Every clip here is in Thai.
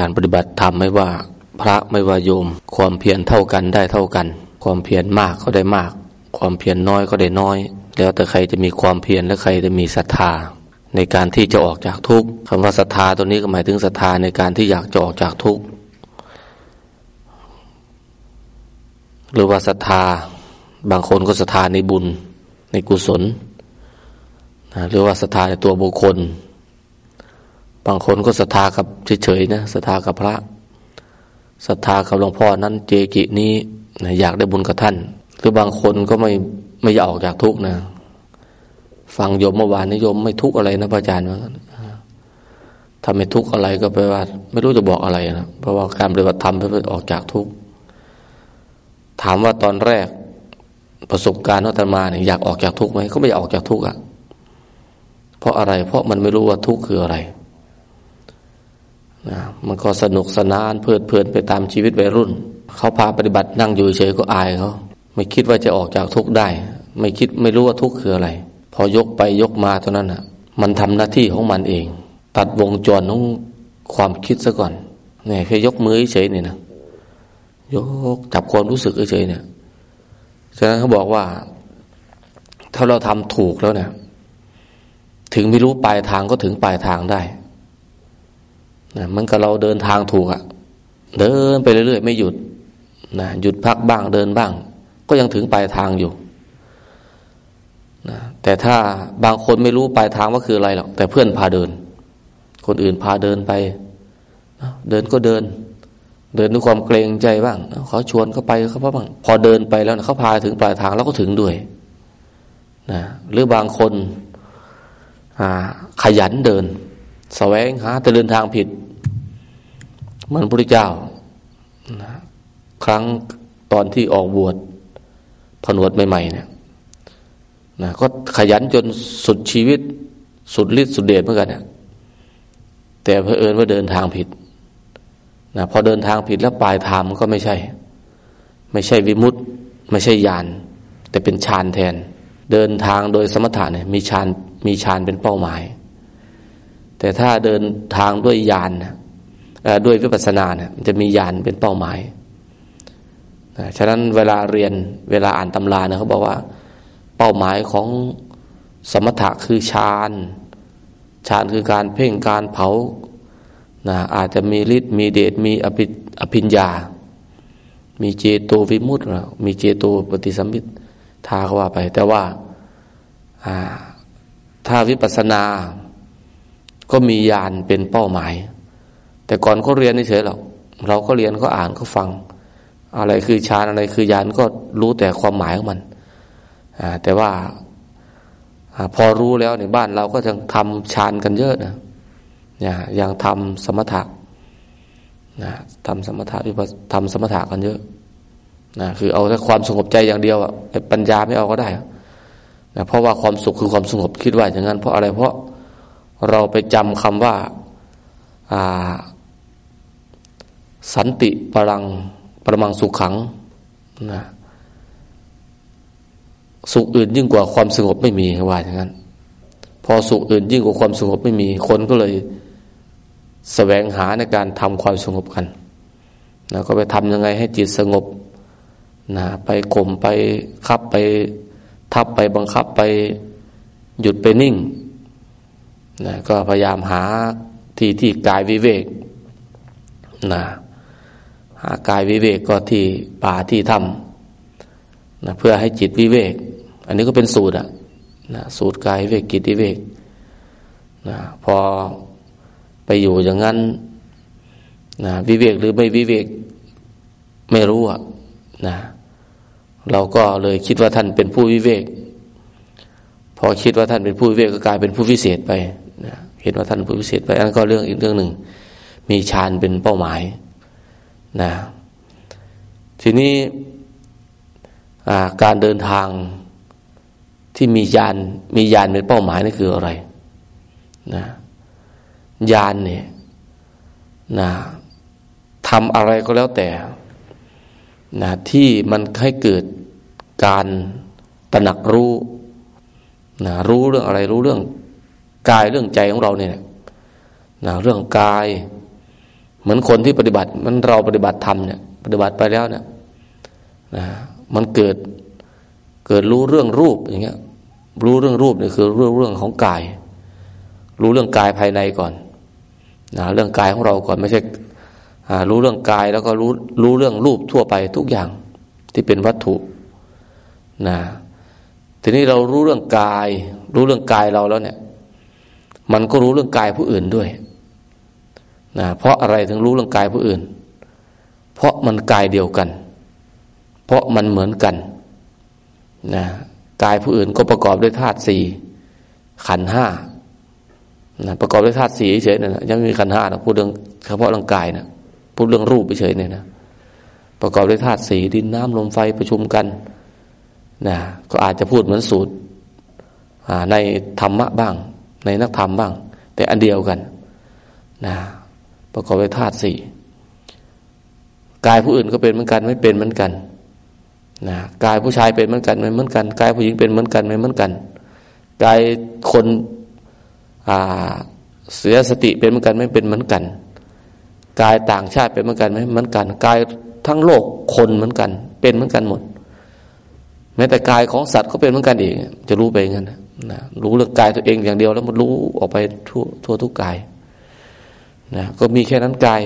การปฏิบัติธรรมไม่ว่าพระไม่ว่าโยม ความเพียรเท่ากันได้เท่ากัน ความเพียรมากก็ได้มาก ความเพียรน้อยก็ได้น้อย แล้วแต่ใครจะมีความเพียรและใครจะมีศรัทธา ในการที่จะออกจากทุกข์คำว่าศรัทธาตัวนี้ก็หมายถึงศรัทธาในการที่อยากจะออกจากทุกข์หรือว่าศรัทธาบางคนก็ศรัทธาในบุญในกุศลหรือว่าศรัทธาในตัวบุคคล บางคนก็ศรัทธากับเฉยๆนะศรัทธากับพระศรัทธากับหลวงพ่อนั้นเจกินี้นะอยากได้บุญกับท่าน หรือบางคนก็ไม่ไม่อยากออกจากทุกข์นะ ฟังโยมเมื่อวานนี้โยมไม่ทุกข์อะไรนะพระอาจารย์ว่าถ้าไม่ทุกข์อะไรก็แปลว่า ไม่รู้จะบอกอะไรนะเพราะว่าการปฏิบัติธรรมเพื่อออกจากทุกข์ถามว่าตอนแรกประสบการณ์นัตมาเนี่ยอยากออกจากทุกข์ไหมก็ไม่อยากออกจากทุกข์อะ เพราะอะไร เพราะมันไม่รู้ว่าทุกข์คืออะไร นะมันก็สนุกสนานเพลิดเพลินไปตามชีวิตวัยรุ่น เขาพาปฏิบัตินั่งอยู่เฉยก็อายเขาไม่คิดว่าจะออกจากทุกข์ได้ ไม่คิดไม่รู้ว่าทุกข์คืออะไร พอยกไปยกมาเท่านั้นอะ มันทำหน้าที่ของมันเอง ตัดวงจรของความคิดซะก่อนเนี่ยแค่ยกมือเฉยนี่นะยกจับความรู้สึกเฉยเนี่ยฉะนั้นเขาบอกว่า ถ้าเราทำถูกแล้วเนี่ย ถึงไม่รู้ปลายทางก็ถึงปลายทางได้ นะมันก็เราเดินทางถูกอะเดินไปเรื่อยๆ ไม่หยุดนะหยุดพักบ้างเดินบ้าง ก็ยังถึงปลายทางอยู่นะแต่ถ้าบางคนไม่รู้ปลายทางว่าคืออะไรหรอกแต่เพื่อนพาเดิน คนอื่นพาเดินไป เดินก็เดิน เดินด้วยความเกรงใจบ้างเขาชวนเขาไปเขาบ้างพอเดินไปแล้วเขาพาถึงปลายทางแล้วก็ถึงด้วยนะหรือบางคนขยันเดิน แสวงหาแต่เดินทางผิด เหมือนพระเจ้านะครั้งตอนที่ออกบวชผนวดใหม่ๆเนี่ยนะก็ขยันจนสุดชีวิต สุดฤทธิ์สุดเดชเหมือนกันเนี่ยแต่เผอิญว่าเดินทางผิดนะพอเดินทางผิดแล้วปลายทางมันก็ไม่ใช่ ไม่ใช่วิมุตต์ไม่ใช่ยานแต่เป็นฌานแทน เดินทางโดยสมถะเนี่ยมีฌานมีฌานเป็นเป้าหมาย แต่ถ้าเดินทางด้วยยานนะด้วยวิปัสสนาเนี่ยมันจะมียานเป็นเป้าหมายนะฉะนั้นเวลาเรียนเวลาอ่านตำราเนี่ยเขาบอกว่า เป้าหมายของสมถะคือฌานฌานคือการเพ่งการเผานะอาจจะมีฤทธิ์มีเดชมีอภิอภิญญา มีเจโตวิมุตต์มีเจโตปฏิสัมพิททาเขาว่าไป แต่ว่าถ้าวิปัสสนา ก็มีญาณเป็นเป้าหมาย แต่ก่อนเขาเรียนเฉยหรอกเราก็เรียนก็อ่านก็ฟัง อะไรคือฌานอะไรคือญาณก็รู้แต่ความหมายของมันแต่ว่าพอรู้แล้วในบ้านเราก็จะทำฌานกันเยอะนะนะยังทำสมถะนะทำสมถะวิปัสทำสมถะกันเยอะนะคือเอาแต่ความสงบใจอย่างเดียวอะปัญญาไม่เอาก็ได้นะเพราะว่าความสุขคือความสงบคิดว่าอย่างนั้นเพราะอะไรเพราะ เราไปจำคำว่าสันติปรังประมังสุขขังนะสุขอื่นยิ่งกว่าความสงบไม่มีว่าอย่างนั้น พอสุขอื่นยิ่งกว่าความสงบไม่มี คนก็เลยแสวงหาในการทำความสงบกันนะก็ไปทำยังไงให้จิตสงบนะไปข่มไปคับไปทับไปบังคับไปหยุดไปนิ่ง นะก็พยายามหาที่ที่กายวิเวกนะหากายวิเวกก็ที่ป่าที่ถ้ำนะเพื่อให้จิตวิเวก อันนี้ก็เป็นสูตรอะนะสูตรกายวิเวกจิตวิเวกนะพอไปอยู่อย่างนั้นนะวิเวกหรือไม่วิเวกไม่รู้อะนะเราก็เลยคิดว่าท่านเป็นผู้วิเวก พอคิดว่าท่านเป็นผู้วิเวกก็กลายเป็นผู้พิเศษไป เห็นว่าท่านผู้พิเศษไปอันนั้นก็เรื่องอีกเรื่องหนึ่ง มีฌานเป็นเป้าหมายนะทีนี้การเดินทางที่มียานมียานเป็นเป้าหมายนี่คืออะไรนะญาณเนี่ยนะทำอะไรก็แล้วแต่นะที่มันให้เกิดการตระหนักรู้นะรู้เรื่องอะไรรู้เรื่อง กายเรื่องใจของเราเนี่ยนะเรื่องกาย เหมือนคนที่ปฏิบัติมันเราปฏิบัติธรรมเนี่ยปฏิบัติไปแล้วเนี่ยนะมันเกิดเกิดรู้เรื่องรูปอย่างเงี้ย รู้เรื่องรูปเนี่ยคือเรื่องเรื่องของกาย รู้เรื่องกายภายในก่อนนะเรื่องกายของเราก่อนไม่ใช่รู้เรื่องกายแล้วก็รู้รู้เรื่องรูปทั่วไปทุกอย่างที่เป็นวัตถุนะทีนี้เรารู้เรื่องกาย รู้เรื่องกายเราแล้วเนี่ย มันก็รู้เรื่องกายผู้อื่นด้วยนะเพราะอะไรถึงรู้เรื่องกายผู้อื่น เพราะมันกายเดียวกัน เพราะมันเหมือนกันนะกายผู้อื่นก็ประกอบด้วยธาตุสี่ขันห้านะประกอบด้วยธาตุสี่เฉยๆนะยังไม่มีขันห้านะพูดเรื่องเฉพาะร่างกายนะพูดเรื่องรูปเฉยๆเนี่ยนะประกอบด้วยธาตุสี่ดินน้ำลมไฟประชุมกันนะก็อาจจะพูดเหมือนสูตรในธรรมะบ้าง ในนักธรรมบ้าง แต่อันเดียวกันนะประกอบด้วยธาตุสี่กายผู้อื่นก็เป็นเหมือนกันไม่เป็นเหมือนกันนะกายผู้ชายเป็นเหมือนกันไม่เหมือนกันกายผู้หญิงเป็นเหมือนกันไม่เหมือนกันกายคนเสียสติเป็นเหมือนกันไม่เป็นเหมือนกันกายต่างชาติเป็นเหมือนกันไม่เหมือนกันกายทั้งโลกคนเหมือนกัน เป็นเหมือนกันหมด แม้แต่กายของสัตว์ก็เป็นเหมือนกันเองจะรู้ไปงั้นนะ รู้เรื่องกายตัวเองอย่างเดียว แล้วมันรู้ออกไปทั่วทั่วทุกกายนะก็มีแค่นั้นกาย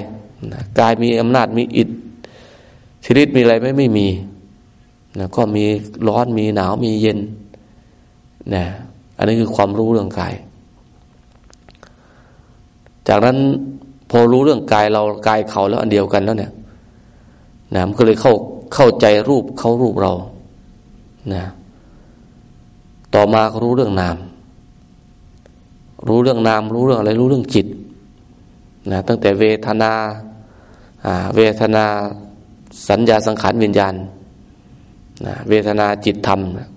นะกายมีอำนาจมีอิทธิฤทธิ์มีอะไรไม่ไม่มีนะก็มีร้อนมีหนาวมีเย็นนะอันนี้คือความรู้เรื่องกาย จากนั้นพอรู้เรื่องกายเรากายเขาแล้วอันเดียวกันแล้วเนี่ยนะมันก็เลยเข้าเข้าใจรูปเขารูปเรานะ ต่อมาก็รู้เรื่องนาม รู้เรื่องนาม รู้เรื่องอะไร รู้เรื่องจิตนะตั้งแต่เวทนาเวทนาสัญญาสังขารวิญญาณนะเวทนาจิตธรรมนะ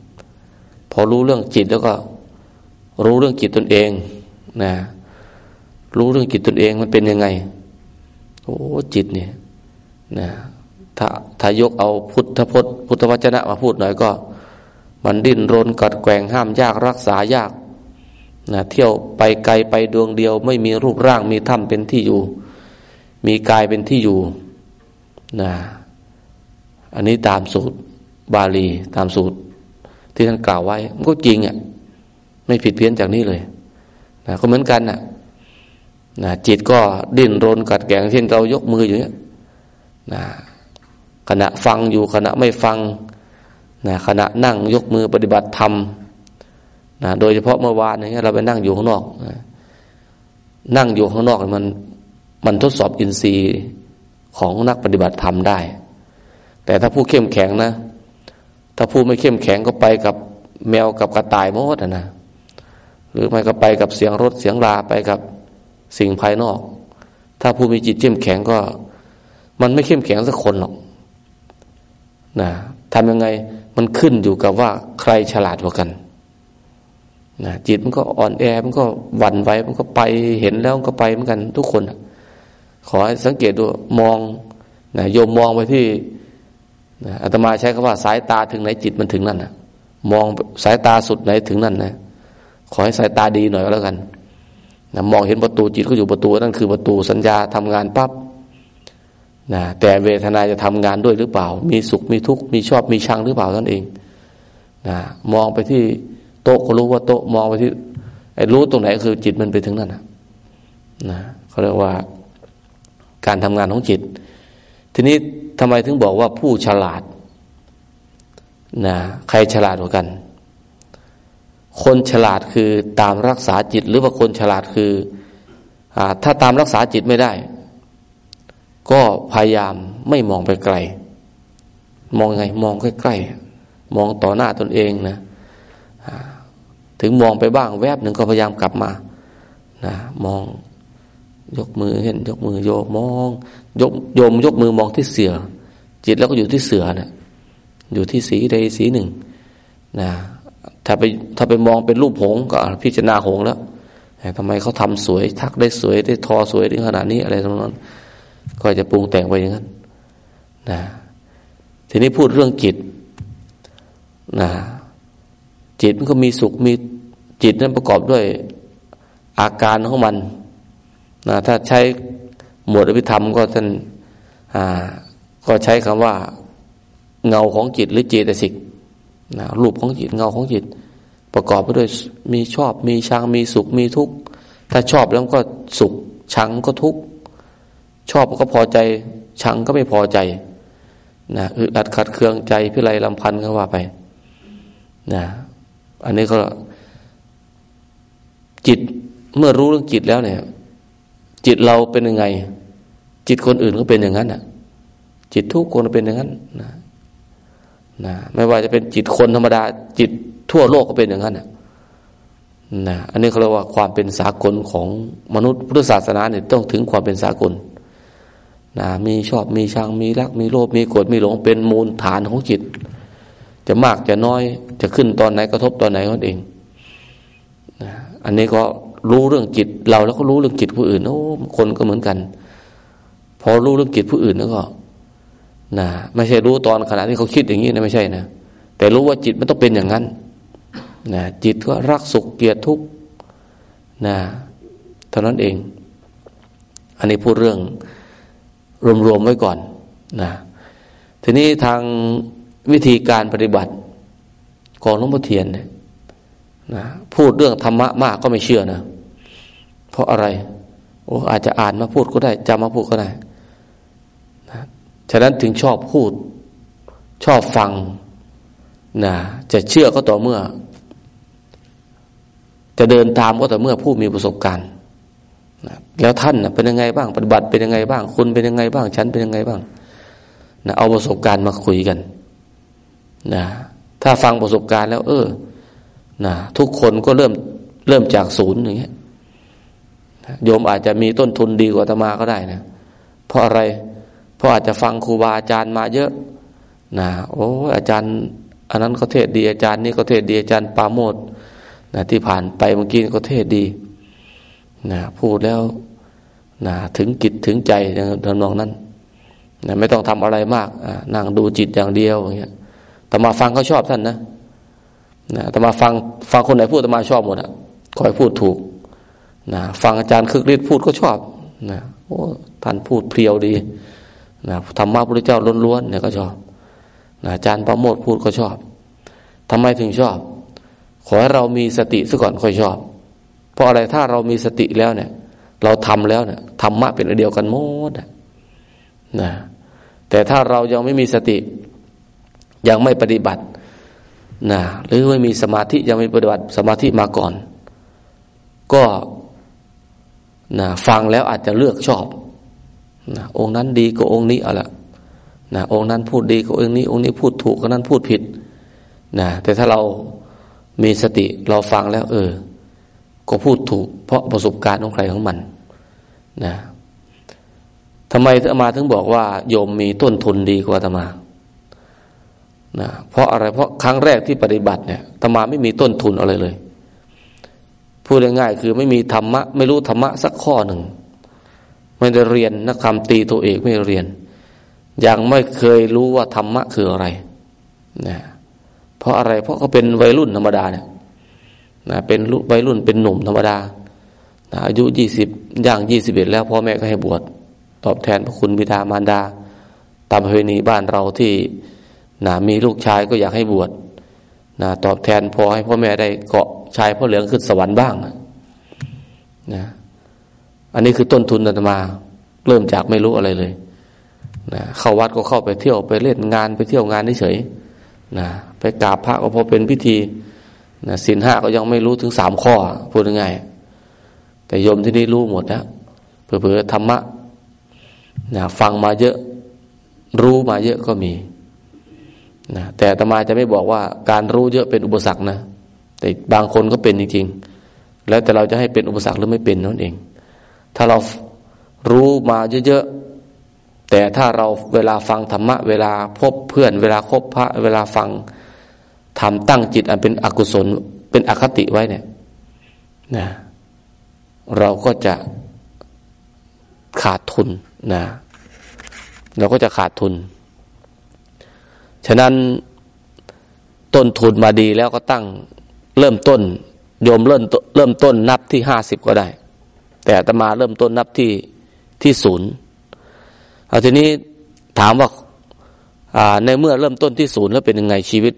พอรู้เรื่องจิตแล้วก็ รู้เรื่องจิตตนเองนะรู้เรื่องจิตตนเองมันเป็นยังไงโอ้จิตเนี่ยนะถ้าถ้ายกเอาพุทธพจน์พุทธวจนะมาพูดหน่อยก็ มันดิ้นรนกัดแกงห้ามยากรักษายากนะเที่ยวไปไกลไปดวงเดียว ไม่มีรูปร่างมีถ้ำเป็นที่อยู่ มีกายเป็นที่อยู่นะอันนี้ตามสูตรบาลีตามสูตร ที่ท่านกล่าวไว้ มันก็จริงอะไม่ผิดเพี้ยนจากนี้เลยนะก็เหมือนกันน่ะนะจิตก็ดิ้นรนกัดแกงเช่นเรายกมืออยู่เนี้ยนะขณะฟังอยู่ขณะไม่ฟัง นะขณะนั่งยกมือปฏิบัติธรรมนะโดยเฉพาะเมื่อวานอย่างเงี้ยเราไปนั่งอยู่ข้างนอกนะนั่งอยู่ข้างนอกมันมันทดสอบอินทรีย์ของนักปฏิบัติธรรมได้ แต่ถ้าผู้เข้มแข็งนะ ถ้าผู้ไม่เข้มแข็งก็ไปกับแมวกับกระต่ายมดนะหรือไม่ก็ไปกับเสียงรถเสียงลาไปกับสิ่งภายนอก ถ้าผู้มีจิตเข้มแข็งก็ มันไม่เข้มแข็งสักคนหรอกนะทำยังไง มันขึ้นอยู่กับว่าใครฉลาดกว่ากันนะจิตมันก็อ่อนแอมันก็หวั่นไหวมันก็ไปเห็นแล้วมันก็ไปเหมือนกัน ทุกคนขอให้สังเกตดูมองนะโยมมองไปที่นะอาตมาใช้คำว่าสายตาถึงไหนจิตมันถึงนั่นนะมองสายตาสุดไหนถึงนั่นนะขอให้สายตาดีหน่อยก็แล้วกันนะมองเห็นประตูจิตก็อยู่ประตูนั่นคือประตูสัญญาทำงานปั๊บ นะแต่เวทนาจะทำงานด้วยหรือเปล่า มีสุขมีทุกข์มีชอบมีชังหรือเปล่านั่นเองนะมองไปที่โต๊ะก็รู้ว่าโต๊ะมองไปที่ไอ้รู้ตรงไหนคือจิตมันไปถึงนั่นนะนะเขาเรียกว่าการทำงานของจิต ทีนี้ทำไมถึงบอกว่าผู้ฉลาดนะใครฉลาดกว่ากัน คนฉลาดคือตามรักษาจิต หรือว่าคนฉลาดคืออถ้าตามรักษาจิตไม่ได้ ก็พยายามไม่มองไปไกล มองไงมองใกล้ๆมองต่อหน้าตนเองนะถึงมองไปบ้างแวบหนึ่งก็พยายามกลับมานะมองยกมือเห็น ยกมือโยมองยกโยมยกมือมองที่เสือ จิตแล้วก็อยู่ที่เสือนะอยู่ที่สีใดสีหนึ่งนะถ้าไปถ้าไปมองเป็นรูปหงก็พิจารณาหงแล้วทำไมเขาทำสวย ทักได้สวยได้ทอสวยได้ขนาดนี้อะไรตรงนั้น ก็จะปรุงแต่งไปอย่างนั้นนะทีนี้พูดเรื่องจิตนะจิตมันก็มีสุขมีจิตนั้นประกอบด้วยอาการของมันนะถ้าใช้หมวดอภิธรรมก็ท่านก็ใช้คำว่าเงาของจิตหรือเจตสิกนะรูปของจิตเงาของจิต ประกอบไปด้วยมีชอบมีชังมีสุขมีทุกข์ ถ้าชอบแล้วก็สุขชังก็ทุกข์ ชอบก็พอใจ ชังก็ไม่พอใจนะอึดอัดขัดเคืองใจพิไรลำพันธ์ก็ว่าไปนะอันนี้ก็จิตเมื่อรู้เรื่องจิตแล้วเนี่ย จิตเราเป็นยังไง จิตคนอื่นก็เป็นอย่างนั้นอะ จิตทุกคนเป็นอย่างนั้นนะนะไม่ว่าจะเป็นจิตคนธรรมดา จิตทั่วโลกก็เป็นอย่างนั้นนะนะอันนี้เขาเรียกว่าความเป็นสากลของมนุษย์พุทธศาสนาเนี่ยต้องถึงความเป็นสากล นะมีชอบมีชังมีรัก มีโลภมีโกรธมีหลงเป็นมูลฐานของจิต จะมากจะน้อยจะขึ้นตอนไหนกระทบตอนไหนนั่นเองนะอันนี้ก็รู้เรื่องจิตเราแล้วก็รู้เรื่องจิตผู้อื่นโอ้คนก็เหมือนกัน พอรู้เรื่องจิตผู้อื่นแล้วก็นะไม่ใช่รู้ตอนขณะที่เขาคิดอย่างนี้นะไม่ใช่นะแต่รู้ว่าจิตมันต้องเป็นอย่างนั้นนะจิตก็รักสุขเกลียดทุกข์นะเท่านั้นเอง อันนี้พูดเรื่อง รวมๆไว้ก่อนนะทีนี้ทางวิธีการปฏิบัติของหลวงพ่อเทียนเนี่ยนะพูดเรื่องธรรมะมากก็ไม่เชื่อนะ เพราะอะไร โอ้อาจจะอ่านมาพูดก็ได้จำมาพูดก็ได้นะฉะนั้นถึงชอบพูด ชอบฟังนะจะเชื่อก็ต่อเมื่อ จะเดินตามก็ต่อเมื่อผู้มีประสบการณ์ นะแล้วท่านนะเป็นยังไงบ้าง ปฏิบัติเป็นยังไงบ้าง คุณเป็นยังไงบ้าง ฉันเป็นยังไงบ้างนะเอาประสบการณ์มาคุยกันนะถ้าฟังประสบการณ์แล้ว เออนะทุกคนก็เริ่มเริ่มจากศูนย์อย่างเงี้ยโยมอาจจะมีต้นทุนดีกว่าตมาก็ได้นะเพราะอะไร เพราะอาจจะฟังครูบาอาจารย์มาเยอะนะโอ้อาจารย์ อันนั้นก็เทศดีอาจารย์นี่ก็เทศดีอาจารย์ปาโมดนะที่ผ่านไปเมื่อกี้ก็เทศดี นะพูดแล้วนะถึงจิตถึงใจทำนองนั้นนะไม่ต้องทำอะไรมากนั่งดูจิตอย่างเดียวอย่างเงี้ยแต่มาฟังเขาชอบท่านนะนะแต่มาฟังฟังคนไหนพูดแต่มาชอบหมดอะคอยพูดถูกนะฟังอาจารย์คึกฤทธิ์พูดก็ชอบนะโอ้ท่านพูดเพียวดีนะธรรมะพระเจ้าล้วนๆเนี่ยก็ชอบนะอาจารย์ประโมทพูดก็ชอบทำไมถึงชอบ ขอให้เรามีสติซะก่อนค่อยชอบ เพราะอะไรถ้าเรามีสติแล้วเนี่ย เราทำแล้วเนี่ยธรรมะเป็นอันเดียวกันหมดนะแต่ถ้าเรายังไม่มีสติ ยังไม่ปฏิบัตินะหรือไม่มีสมาธิยังไม่ปฏิบัติสมาธิมาก่อน ก็นะฟังแล้วอาจจะเลือกชอบนะองค์นั้นดีกว่าองค์นี้เอาละนะองค์นั้นพูดดีกว่าองค์นี้ องค์นี้พูดถูกก็นั้นพูดผิดนะแต่ถ้าเรามีสติเราฟังแล้ว เออ ก็พูดถูก เพราะประสบการณ์ของใครของมันนะทำไมอามาถึงบอกว่าโยมมีต้นทุนดีกว่าอาตมานะเพราะอะไรเพราะครั้งแรกที่ปฏิบัติเนี่ยตมาไม่มีต้นทุนอะไรเลย พูดง่ายๆคือไม่มีธรรมะ ไม่รู้ธรรมะสักข้อหนึ่ง ไม่ได้เรียนนักคำตีตัวเอกไม่เรียน ยังไม่เคยรู้ว่าธรรมะคืออะไรนะเพราะอะไรเพราะเขาเป็นวัยรุ่นธรรมดาเนี่ย นะเป็นวัยรุ่นเป็นหนุ่มธรรมดานะอายุยี่สิบย่างยี่สิบเอ็ดแล้วพ่อแม่ก็ให้บวชตอบแทนพระคุณบิดามารดา ตามประเพณีบ้านเราที่นะมีลูกชายก็อยากให้บวชนะตอบแทนพอให้พ่อแม่ได้เกาะชายพ่อเหลืองขึ้นสวรรค์บ้างนะอันนี้คือต้นทุนอาตมา เริ่มจากไม่รู้อะไรเลยนะเข้าวัดก็เข้าไปเที่ยวไปเล่นงานไปเที่ยวงานเฉยนะไปกราบพระก็พอเป็นพิธี นะสินห้าก็ยังไม่รู้ถึงสามข้อ พูดง่ายแต่โยมที่นี่รู้หมดแล้วเผื่อธรรมะนะฟังมาเยอะ รู้มาเยอะก็มีนะแต่ตมาจะไม่บอกว่าการรู้เยอะเป็นอุปสรรคนะ แต่บางคนก็เป็นจริงๆ แล้วแต่เราจะให้เป็นอุปสรรคหรือไม่เป็นนั่นเอง ถ้าเรารู้มาเยอะๆ แต่ถ้าเราเวลาฟังธรรมะ เวลาพบเพื่อน เวลาคบพระ เวลาฟัง ทำตั้งจิตอันเป็นอกุศล เป็นอคติไว้เนี่ยนะเราก็จะขาดทุนนะเราก็จะขาดทุน ฉะนั้นต้นทุนมาดีแล้วก็ตั้งเริ่มต้น โยมเริ่มเริ่มต้นนับที่ห้าสิบก็ได้ แต่ตมาเริ่มต้นนับที่ที่ศูนย์เอาทีนี้ถามว่าในเมื่อเริ่มต้นที่ศูนย์แล้วเป็นยังไงชีวิต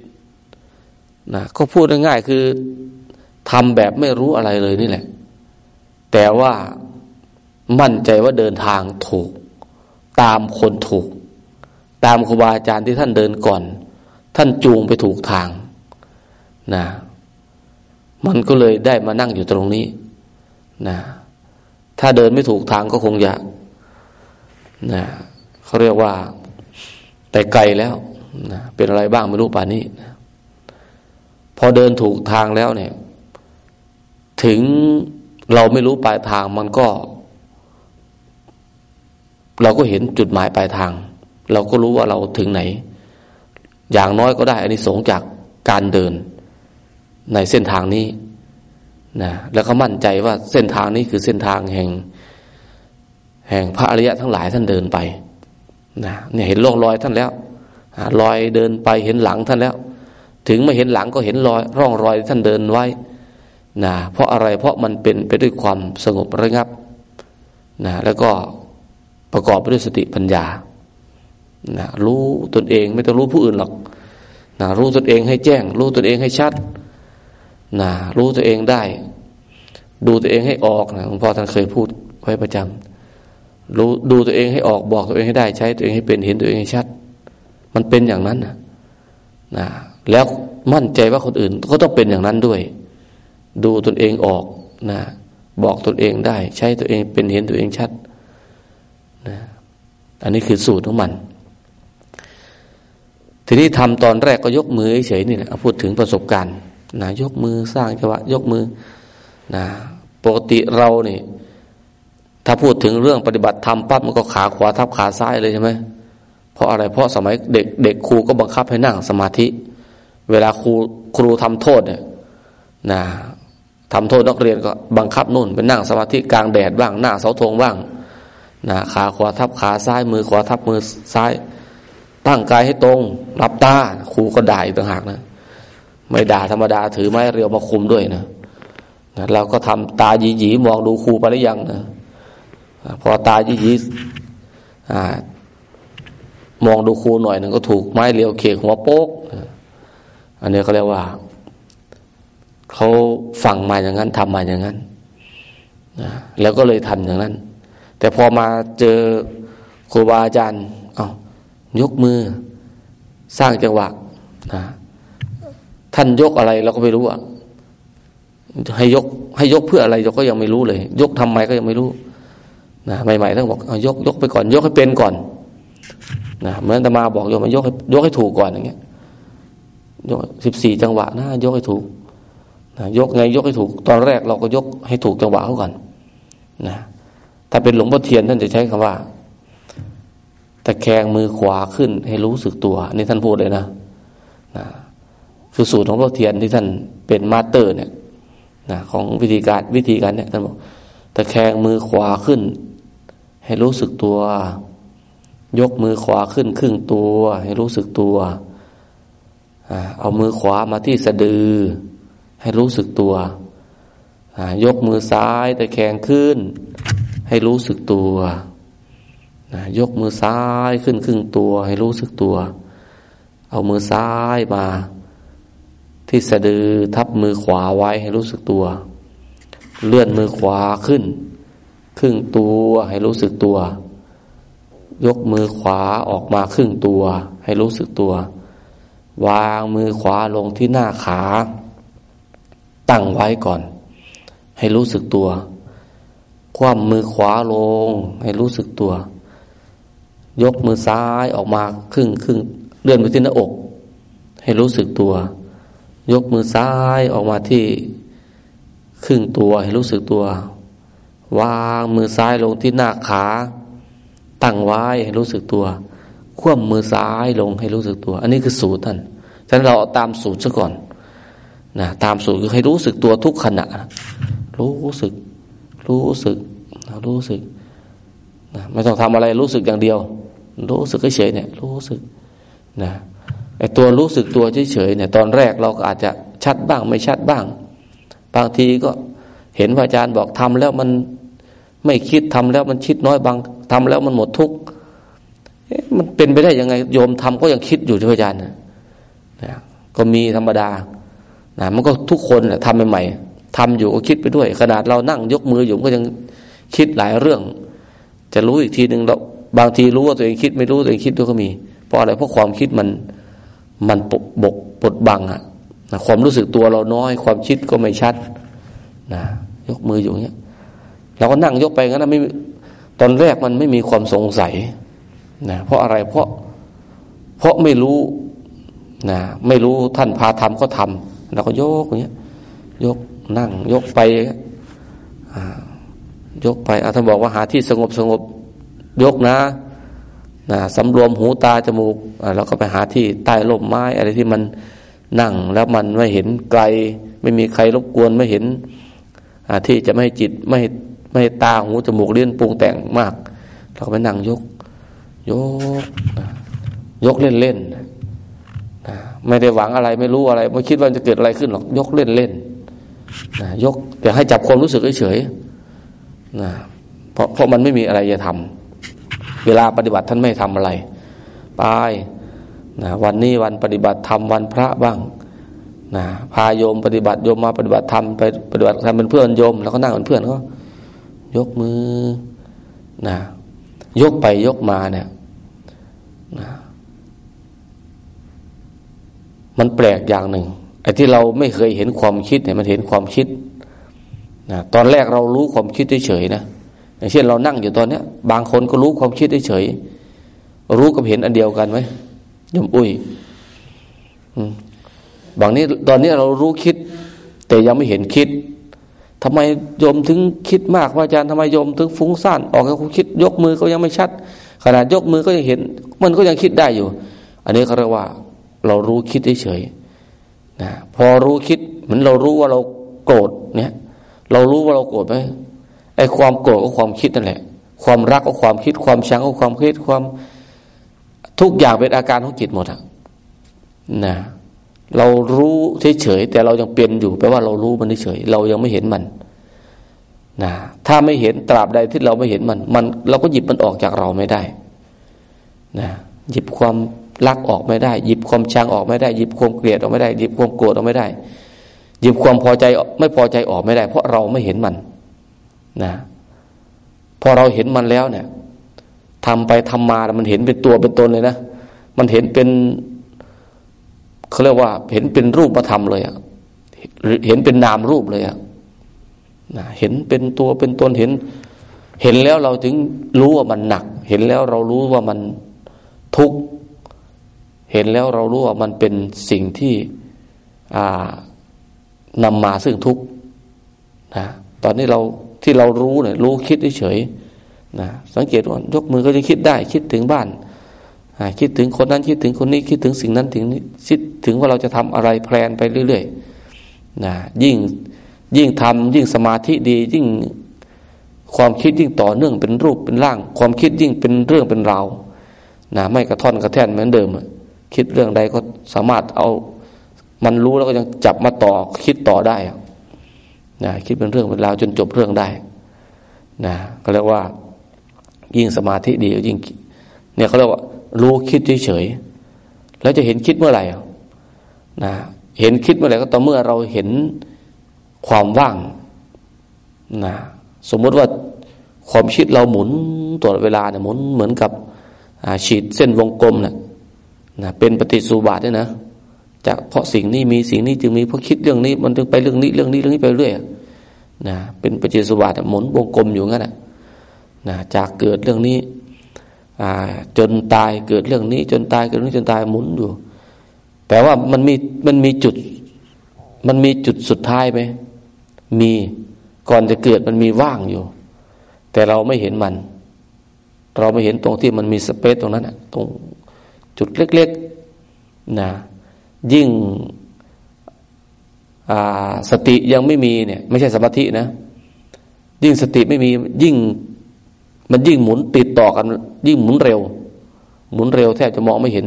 นะก็พูดง่ายๆคือทำแบบไม่รู้อะไรเลยนี่แหละ แต่ว่ามั่นใจว่าเดินทางถูก ตามคนถูก ตามครูบาอาจารย์ที่ท่านเดินก่อน ท่านจูงไปถูกทางนะมันก็เลยได้มานั่งอยู่ตรงนี้นะถ้าเดินไม่ถูกทางก็คงจะนะเขาเรียกว่าแต่ไกลแล้วนะเป็นอะไรบ้างไม่รู้ป่านนี้นะ พอเดินถูกทางแล้วเนี่ย ถึงเราไม่รู้ปลายทางมันก็ เราก็เห็นจุดหมายปลายทาง เราก็รู้ว่าเราถึงไหน อย่างน้อยก็ได้อันนี้สงจากการเดินในเส้นทางนี้นะแล้วก็มั่นใจว่าเส้นทางนี้คือเส้นทางแห่ง แห่งพระอริยะทั้งหลายท่านเดินไปนะเนี่ยเห็นร่องรอยท่านแล้วรอยเดินไปเห็นหลังท่านแล้ว ถึงไม่เห็นหลังก็เห็นรอยร่องรอยท่านเดินไว้นะเพราะอะไรเพราะมันเป็นไปด้วยความสงบระงับนะแล้วก็ประกอบไปด้วยสติปัญญานะรู้ตนเองไม่ต้องรู้ผู้อื่นหรอกนะรู้ตนเองให้แจ้ง รู้ตนเองให้ชัดนะรู้ตัวเองได้ ดูตัวเองให้ออกนะหลวงพ่อท่านเคยพูดไว้ประจำรู้ดูตัวเองให้ออกบอกตัวเองให้ได้ ใช้ตัวเองให้เป็นเห็นตัวเองให้ชัด มันเป็นอย่างนั้นนะนะ แล้วมั่นใจว่าคนอื่นก็ต้องเป็นอย่างนั้นด้วย ดูตนเองออกนะบอกตนเองได้ ใช้ตัวเองเป็นเห็นตัวเองชัดนะอันนี้คือสูตรของมัน ทีนี้ทำตอนแรกก็ยกมือเฉยนี่แหละพูดถึงประสบการณ์นะยกมือสร้างจังหวะยกมือนะปกติเราเนี่ยถ้าพูดถึงเรื่องปฏิบัติธรรมปั๊บมันก็ขาขวาทับขาซ้ายเลยใช่ไหมเพราะอะไรเพราะสมัยเด็กเด็กครูก็บังคับให้นั่งสมาธิ เวลาครูครูทำโทษเนี่ยนะทำโทษนักเรียนก็บังคับนู่นไปนั่งสมาธิกลางแดดบ้าง หน้าเสาธงบ้างนะขาขวาทับขาซ้ายมือขวาทับมือซ้าย ตั้งกายให้ตรงรับตาครูก็ด่าอีกต่างหากนะไม่ด่าธรรมดาถือไม้เรียวมาคุมด้วยนะนะเราก็ทำตาหยีหยีมองดูครูไปหรือยังนะพอตาหยีหยีมองดูครูหน่อยหนึ่งก็ถูกไม้เรียวเขกหัวโป๊ก อันนี้เขาเรียกว่าเขาฟังมาอย่างนั้นทำมาอย่างนั้นนะแล้วก็เลยทำอย่างนั้น แต่พอมาเจอครูบาอาจารย์เอายกมือสร้างจังหวะนะท่านยกอะไรเราก็ไม่รู้อะให้ยกให้ยกเพื่ออะไรเราก็ยังไม่รู้เลย ยกทำไมก็ยังไม่รู้นะใหม่ๆท่านบอกเอายกยกไปก่อน ยกให้เป็นก่อนนะเหมือนตมาบอกโยมยกให้ยกให้ถูกก่อนอย่างเงี้ย ยกสิบสี่จังหวะนะยกให้ถูกนะยกไงยกให้ถูก ตอนแรกเราก็ยกให้ถูกจังหวะเขาก่อนนะถ้าเป็นหลวงพ่อเทียนท่านจะใช้คำว่าตะแคงมือขวาขึ้น ให้รู้สึกตัวนี่ท่านพูดเลยนะนะคือสูตรของหลวงพ่อเทียนที่ท่านเป็น master เนี่ยนะของวิธีการวิธีการเนี่ยท่านบอกตะแคงมือขวาขึ้น ให้รู้สึกตัว ยกมือขวาขึ้นครึ่งตัว ให้รู้สึกตัว เอามือขวามาที่สะดือ ให้รู้สึกตัวยกมือซ้ายตะแคงขึ้น ให้รู้สึกตัวยกมือซ้ายขึ้นครึ่งตัว ให้รู้สึกตัว เอามือซ้ายมา ที่สะดือทับมือขวาไว้ให้รู้สึกตัว เลื่อนมือขวาขึ้น ครึ่งตัวให้รู้สึกตัว ยกมือขวาออกมาครึ่งตัว ให้รู้สึกตัวว วางมือขวาลงที่หน้าขา ตั้งไว้ก่อน ให้รู้สึกตัว คว่ำมือขวาลง ให้รู้สึกตัว ยกมือซ้ายออกมาครึ่งครึ่งเลื่อนไปที่หน้าอก ให้รู้สึกตัว ยกมือซ้ายออกมาที่ครึ่งตัวให้รู้สึกตัว วางมือซ้ายลงที่หน้าขา ตั้งไว้ให้รู้สึกตัว คว่ำมือซ้ายลงให้รู้สึกตัว อันนี้คือสูตรท่านฉะนั้นเราเอาตามสูตรซะก่อนนะตามสูตรคือให้รู้สึกตัวทุกขณะ รู้สึก รู้สึก รู้สึกนะไม่ต้องทำอะไรรู้สึกอย่างเดียว รู้สึกเฉยเนี่ย รู้สึกนะไอตัวรู้สึกตัวเฉยเนี่ย ตอนแรกเราก็อาจจะชัดบ้างไม่ชัดบ้าง บางทีก็เห็นพระอาจารย์บอกทำแล้วมันไม่คิดทำแล้วมันคิดน้อยบางทำแล้วมันหมดทุกข์ มันเป็นไปได้ยังไง โยมทำก็ยังคิดอยู่ที่พระอาจารย์นะก็มีธรรมดานะมันก็ทุกคนแหละทำใหม่ๆทำอยู่ก็คิดไปด้วย ขนาดเรานั่งยกมืออยู่ก็ยังคิดหลายเรื่อง จะรู้อีกทีหนึ่งเราบางทีรู้ว่าตัวเองคิดไม่รู้ตัวเองคิดด้วยก็มี เพราะอะไรเพราะความคิดมันมันปกบกปดบังอะนะความรู้สึกตัวเราน้อย ความคิดก็ไม่ชัดนะยกมืออยู่เงี้ยเราก็นั่งยกไปงั้นนะไม่ตอนแรกมันไม่มีความสงสัย นะเพราะอะไรเพราะเพราะไม่รู้นะไม่รู้ท่านพาทำก็ทำเราก็ยกอย่างเงี้ยยกนั่ง ยกไปยกไปอาท่านบอกว่าหาที่สงบสงบยกนะนะสำรวมหูตาจมูกเราก็ไปหาที่ใต้ร่มไม้ อะไรที่มันนั่งแล้วมันไม่เห็นไกล ไม่มีใครรบกวนไม่เห็นที่จะไม่ให้จิตไม่ไม่ตาหูจมูกเลี้ยนปรุงแต่งมาก เราก็ไปนั่งยก ยก ยกเล่นเล่นนะไม่ได้หวังอะไรไม่รู้อะไร ไม่คิดว่าจะเกิดอะไรขึ้นหรอก ยกเล่นเล่นนะยกแต่ให้จับความรู้สึกเฉยๆนะเพราะเพราะมันไม่มีอะไรจะทำเวลาปฏิบัติท่านไม่ทำอะไรไปนะวันนี้วันปฏิบัติธรรมวันพระบ้างนะพาโยมปฏิบัติโยมมาปฏิบัติธรรมไปปฏิบัติธรรมเป็นเพื่อนโยม แล้วก็นั่งเป็นเพื่อนก็ยกมือนะยกไปยกมาเนี่ย นะมันแปลกอย่างหนึ่งไอ้ที่เราไม่เคยเห็นความคิดเนี่ยมันเห็นความคิดนะตอนแรกเรารู้ความคิดเฉยๆนะอย่างเช่นเรานั่งอยู่ตอนเนี้ย บางคนก็รู้ความคิดเฉยๆรู้กับเห็นอันเดียวกันไหมยมอุ้ยบางนี้ตอนนี้เรารู้คิด แต่ยังไม่เห็นคิดทำไมโยมถึงคิดมากว่าอาจารย์ทำไมโยมถึงฟุ้งซ่านออกจากคิด ยกมือก็ยังไม่ชัด ขนาดยกมือก็ยังเห็น มันก็ยังคิดได้อยู่ อันนี้เขาเรียกว่า เรารู้คิดเฉยๆนะพอรู้คิดเหมือนเรารู้ว่าเราโกรธเนี่ย เรารู้ว่าเราโกรธไหมไอ้ความโกรธก็ความคิดนั่นแหละ ความรักก็ความคิด ความชังก็ความคิดความทุกอย่างเป็นอาการของจิตหมดอะนะเรารู้เฉยๆแต่เรายังเป็นอยู่แปลว่าเรารู้มันเฉยเรายังไม่เห็นมัน นะถ้าไม่เห็นตราบใดที่เราไม่เห็นมัน มัน เราก็หยิบมันออกจากเราไม่ได้นะหยิบความรักออกไม่ได้ หยิบความชังออกไม่ได้ หยิบความเกลียดออกไม่ได้ หยิบความโกรธออกไม่ได้ หยิบความพอใจไม่พอใจออกไม่ได้ เพราะเราไม่เห็นมันนะพอเราเห็นมันแล้วเนี่ยทำไปทำมามันเห็นเป็นตัวเป็นตนเลยนะมันเห็นเป็นเขาเรียกว่า เห็นเป็นรูปธรรมเลยอะเห็นเป็นนามรูปเลยอะ นะเห็นเป็นตัวเป็นตนเห็น เห็นแล้วเราถึงรู้ว่ามันหนัก เห็นแล้วเรารู้ว่ามันทุกข์เห็นแล้วเรารู้ว่ามันเป็นสิ่งที่นำมาซึ่งทุกข์นะตอนนี้เราที่เรารู้เนี่ยรู้คิดเฉยนะสังเกตว่ายกมือก็จะคิดได้ คิดถึงบ้านคิดถึงคนนั้นคิดถึงคนนี้คิดถึงสิ่งนั้นถึงนี้คิดถึงว่าเราจะทำอะไรแพลนไปเรื่อยๆนะยิ่ง ยิ่งทำยิ่งสมาธิดี ยิ่งความคิดยิ่งต่อเนื่องเป็นรูปเป็นร่าง ความคิดยิ่งเป็นเรื่องเป็นราวนะไม่กระท่อนกระแท่นเหมือนเดิม คิดเรื่องใดก็สามารถเอามันรู้แล้วก็ยังจับมาต่อคิดต่อได้นะคิดเป็นเรื่องเป็นราวจนจบเรื่องได้นะก็เรียกว่ายิ่งสมาธิดียิ่งเนี่ยเขาเรียกว่า รู้คิดเฉยๆแล้วจะเห็นคิดเมื่อไหร่นะเห็นคิดเมื่อไหร่ก็ต่อเมื่อเราเห็น ความว่างนะสมมติว่าความคิดเราหมุนตลอดเวลาเนี่ยหมุนเหมือนกับฉีดเส้นวงกลมเนะนะเป็นปฏิสุบาทเนี่ยนะจากเพราะสิ่งนี้มีสิ่งนี้จึงมีเพราะคิดเรื่องนี้ มันถึงไปเรื่องนี้เรื่องนี้เรื่องนี้ไปเรื่อยนะเป็นปฏิสุบาทหมุนวงกลมอยู่งั้นแหละนะจากเกิดเรื่องนี้จนตายเกิดเรื่องนี้ จนตายเกิดเรื่องนี้จนตายหมุนอยู่แต่ว่ามันมีมันมีจุด มันมีจุดสุดท้ายไหม มีก่อนจะเกิดมันมีว่างอยู่ แต่เราไม่เห็นมัน เราไม่เห็นตรงที่มันมีสเปซตรงนั้นตรงจุดเล็กๆนะยิ่งสติยังไม่มีเนี่ย ไม่ใช่สมาธินะ ยิ่งสติไม่มียิ่ง มันยิ่งหมุนติดต่อกัน ยิ่งหมุนเร็ว หมุนเร็วแทบจะมองไม่เห็น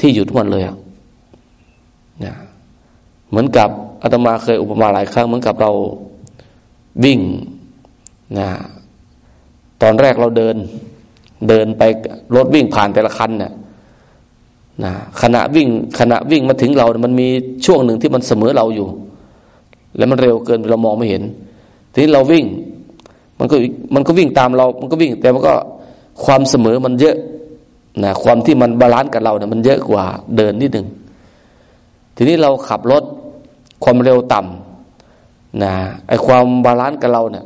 ที่อยู่ทุกวันเลยอะนะเหมือนกับ อาตมาเคยอุปมาหลายครั้งเหมือนกับเราวิ่งนะตอนแรกเราเดิน เดินไปรถวิ่งผ่านแต่ละคันเนี่ยนะขณะวิ่งขณะวิ่งมาถึงเรา มันมีช่วงหนึ่งที่มันเสมอเราอยู่ แล้วมันเร็วเกินเรามองไม่เห็น ทีนี้เราวิ่ง มันก็มันก็วิ่งตามเรา มันก็วิ่ง แต่มันก็ความเสมอมันเยอะนะความที่มัน balance กับเราเนี่ยมันเยอะกว่าเดินนิดหนึ่งทีนี้เราขับรถ ความเร็วต่ำนะไอความ balance กับเราเนี่ย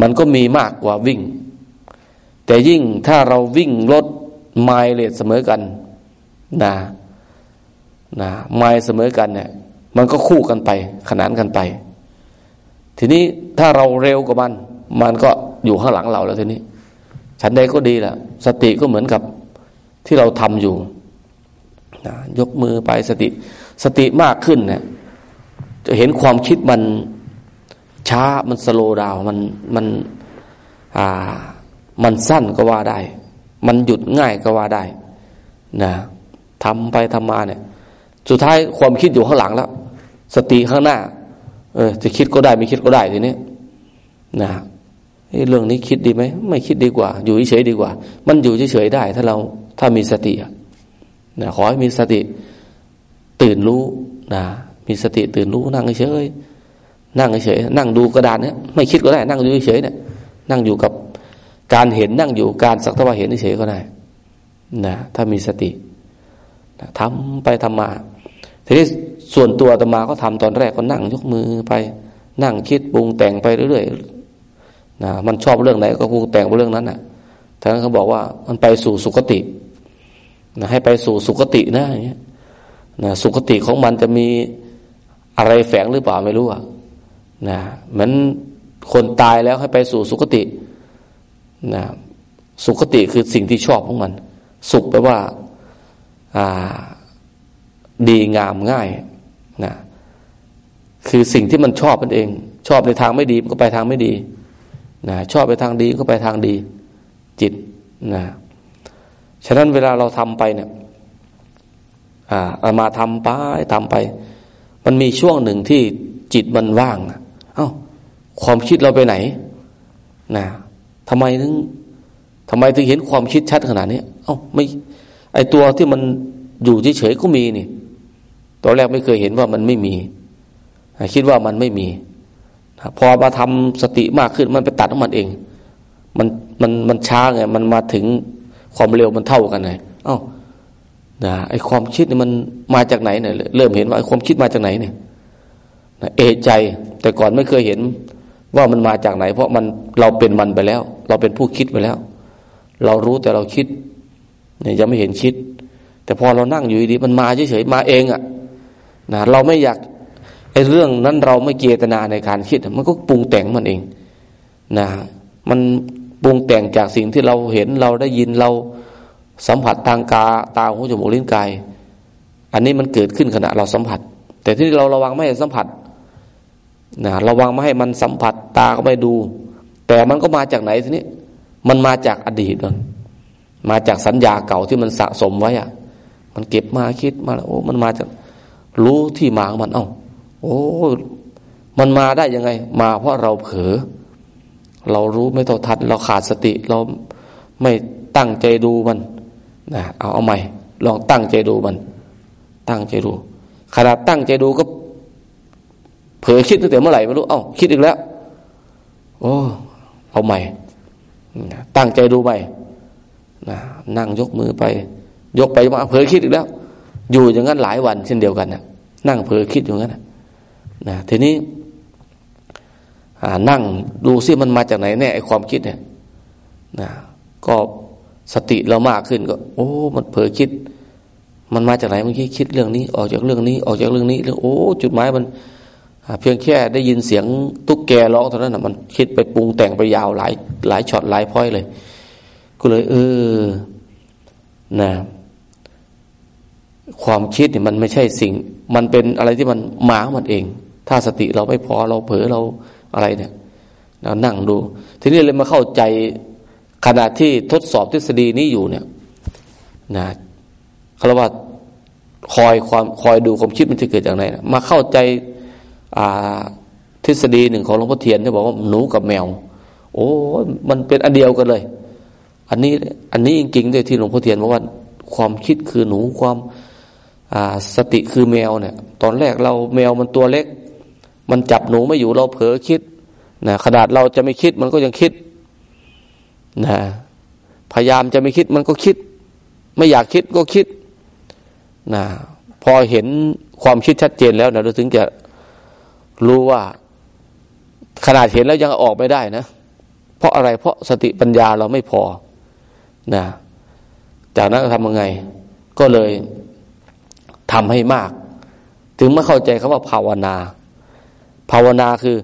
มันก็มีมากกว่าวิ่ง แต่ยิ่งถ้าเราวิ่งรถไมล์ rate เสมอกันนะนะไมล์เสมอกันเนี่ยมันก็คู่กันไปขนานกันไป ทีนี้ถ้าเราเร็วกว่ามัน มันก็อยู่ข้างหลังเราแล้วทีนี้ฉันใดก็ดีแหละสติก็เหมือนกับที่เราทำอยู่นะยกมือไปสติ สติมากขึ้นเนี่ยจะเห็นความคิดมันช้ามันสโลดาวมันมันอ่ามันสั้นก็ว่าได้ มันหยุดง่ายก็ว่าได้นะทำไปทำมาเนี่ย สุดท้ายความคิดอยู่ข้างหลังแล้ว สติข้างหน้า เออ จะคิดก็ได้ไม่คิดก็ได้ทีนี้นะเรื่องนี้คิดดีไหมไม่คิดดีกว่า อยู่เฉยดีกว่า มันอยู่เฉยได้ ถ้าเราถ้ามีสตินะขอให้มีสติ ตื่นรู้นะมีสติตื่นรู้นั่งเฉยนั่งเฉยนั่งดูกระดานเนี่ยไม่คิดก็ได้ นั่งอยู่เฉยเนี่ยนั่งอยู่กับการเห็นนั่งอยู่การสักทว่าเห็นเฉยก็ได้นะถ้ามีสตินะทำไปทำมาทีนี้ส่วนตัวตมาก็ทำตอนแรกก็นั่งยกมือไป นั่งคิดปรุงแต่งไปเรื่อยๆนะมันชอบเรื่องไหนก็ปรุงแต่งไปเรื่องนั้นน่ะท่านเขาบอกว่ามันไปสู่สุคตินะให้ไปสู่สุคตินะอย่างเงี้ย นะสุคติของมันจะมีอะไรแฝงหรือเปล่าไม่รู้อะนะเหมือนคนตายแล้วให้ไปสู่สุคตินะสุคติคือสิ่งที่ชอบของมัน สุขแปลว่าอ่าดีงามง่ายนะคือสิ่งที่มันชอบมันเอง ชอบในทางไม่ดีก็ไปทางไม่ดีนะชอบไปทางดีก็ไปทางดี จิตนะฉะนั้นเวลาเราทำไปเนี่ย อ่าเอามาทำไปทำไป มันมีช่วงหนึ่งที่จิตมันว่างเอา้าความคิดเราไปไหนนะทำไมถึงทำไมถึงเห็นความคิดชัดขนาดนี้เอา้าไม่ไอตัวที่มันอยู่เฉยๆก็มีนี่ตอนแรกไม่เคยเห็นว่ามันไม่มี คิดว่ามันไม่มี พอมาทำสติมากขึ้นมันไปตัดของมันเอง มันมันมันช้าไงมันมาถึงความเร็วมันเท่ากันไงเอา้า นะไอความคิดนี่มันมาจากไหนเนี่ยเริ่มเห็นว่าไอความคิดมาจากไหนเนี่ยเอใจ แต่ก่อนไม่เคยเห็นว่ามันมาจากไหน เพราะมันเราเป็นมันไปแล้ว เราเป็นผู้คิดไปแล้ว เรารู้แต่เราคิดเนี่ยยังไม่เห็นคิด แต่พอเรานั่งอยู่ดีมันมาเฉยๆมาเองอะ่ะนะเราไม่อยากไอ้เรื่องนั้นเราไม่เกียรนาในการคิด มันก็ปรุงแต่งมันเองนะมันปรุงแต่งจากสิ่งที่เราเห็นเราได้ยินเรา สัมผัสทางกาตาหูจมูกลิ้นกาย อันนี้มันเกิดขึ้นขณะเราสัมผัส แต่ที่เราระวังไม่ให้สัมผัสนะระวังไม่ให้มันสัมผัสตาก็ไม่ดู แต่มันก็มาจากไหนทีนี้ มันมาจากอดีตมันมาจากสัญญาเก่าที่มันสะสมไว้อะมันเก็บมาคิดมาโอ้ มันมาจากรู้ที่มาของมันเอ้าโอ้มันมาได้ยังไง มาเพราะเราเผลอเรารู้ไม่ต่อทันเราขาดสติ เราไม่ตั้งใจดูมัน นะเอาเอาใหม่ ลองตั้งใจดูมัน ตั้งใจดูขนาดตั้งใจดูก็ เผลอคิดตั้งแต่เมื่อไหร่ไม่รู้เอา้าคิดอีกแล้ว โอ้เอาใหม่ตั้งใจดูใหม่นะนั่งยกมือไป ยกไปมาเผลอคิดอีกแล้ว อยู่อย่างนั้นหลายวันเช่นเดียวกันนะนั่งเผลอคิดอยู่งั้นนะทีนี้นั่งดูซิมันมาจากไหนแน่ไอความคิดเนี่ยนะก็ สติเรามากขึ้นก็ โอ้ มันเผลอคิด มันมาจากไหนเมื่อกี้คิดเรื่องนี้ ออกจากเรื่องนี้ ออกจากเรื่องนี้เรื่องโอ้จุดหมายมันเพียงแค่ได้ยินเสียงตุ๊กแกร้องเท่านั้นนะมันคิดไปปรุงแต่งไปยาวหลายหลายช็อตหลายพ้อยเลย ก็เลย เออนะความคิดเนี่ยมันไม่ใช่สิ่ง มันเป็นอะไรที่มันหมามันเอง ถ้าสติเราไม่พอเราเผลอเราอะไรเนี่ยเรานั่งดู ทีนี้เลยมาเข้าใจ ขณะที่ทดสอบทฤษฎีนี้อยู่เนี่ยนะเขาเรียกว่าคอยความคอยดูความคิดมันจะเกิดจากไหนมาเข้าใจทฤษฎีหนึ่งของหลวงพ่อเทียนที่บอกว่าหนูกับแมว โอ้มันเป็นอันเดียวกันเลย อันนี้อันนี้จริงๆด้วยที่หลวงพ่อเทียนบอกว่าความคิดคือหนูความสติคือแมวเนี่ย ตอนแรกเราแมวมันตัวเล็ก มันจับหนูไม่อยู่เราเผลอคิดนะขนาดเราจะไม่คิดมันก็ยังคิด นะพยายามจะไม่คิดมันก็คิด ไม่อยากคิดก็คิดนะพอเห็นความคิดชัดเจนแล้วนะเราถึงจะรู้ว่าขนาดเห็นแล้วยังออกไม่ได้นะ เพราะอะไรเพราะสติปัญญาเราไม่พอนะจากนั้นทำยังไง ก็เลยทำให้มาก ถึงไม่เข้าใจคำว่าภาวนา ภาวนาคือ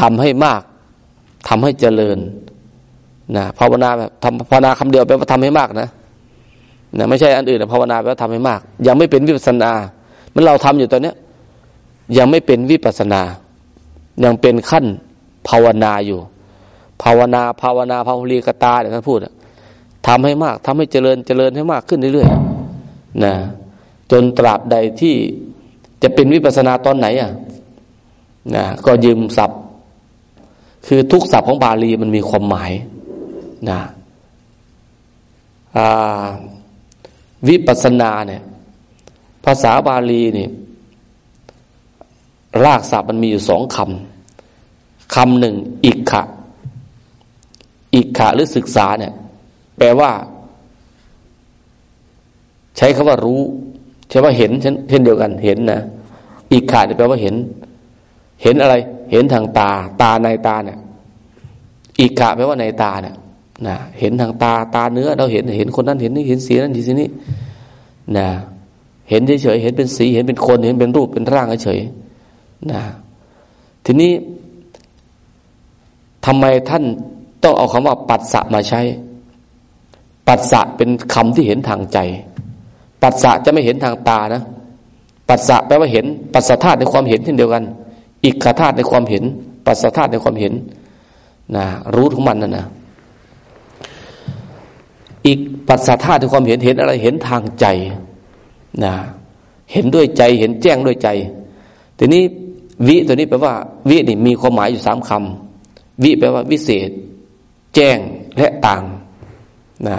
ทำให้มากทำให้เจริญ นะภาวนาแบบทำภาวนาคำเดียวแปลว่าทำให้มากนะนะไม่ใช่อันอื่นนะภาวนาแปลว่าทำให้มาก ยังไม่เป็นวิปัสนา มันเราทำอยู่ตอนเนี้ยยังไม่เป็นวิปัสนา ยังเป็นขั้นภาวนาอยู่ ภาวนาภาวนาภาวลีกตาเนี่ยท่านพูดทำให้มากทำให้เจริญเจริญให้มากขึ้นเรื่อยๆนะจนตราบใดที่จะเป็นวิปัสนาตอนไหนอะนะก็ยืมศัพท์ คือทุกศัพท์ของบาลีมันมีความหมาย นะวิปัสนาเนี่ย ภาษาบาลีเนี่ยรากศัพท์มันมีอยู่สองคำคำหนึ่งอิกขะ อิกขะหรือศึกษาเนี่ย แปลว่า ใช้คำว่ารู้ใช่ว่าเห็นเช่นเดียวกันเห็นนะอิกขะเนี่ยแปลว่าเห็น เห็นอะไร เห็นทางตา ตาในตาเนี่ยอิกขะแปลว่าในตาเนี่ย นะเห็นทางตาตาเนื้อเราเห็นเห็นคนนั้นเห็นนี่เห็นสีนั้นสีนี้นะเห็นเฉยเห็นเป็นสีเห็นเป็นคนเห็นเป็นรูปเป็นร่างเฉยนะทีนี้ทำไมท่านต้องเอาคำว่าปัสสะมาใช้ ปัสสะเป็นคำที่เห็นทางใจ ปัสสะจะไม่เห็นทางตานะ ปัสสะแปลว่าเห็น ปัสสะธาตุในความเห็นเช่นเดียวกันอิกขธาตุในความเห็น ปัสสะธาตุในความเห็นนะรู้ของมันน่ะนะ อีกปัสสะธาตุในความเห็นเห็นอะไรเห็นทางใจนะเห็นด้วยใจเห็นแจ้งด้วยใจ ทีนี้วิตัวนี้แปลว่า วินี่มีความหมายอยู่สามคำวิแปลว่าวิเศษ แจ้งและต่างนะ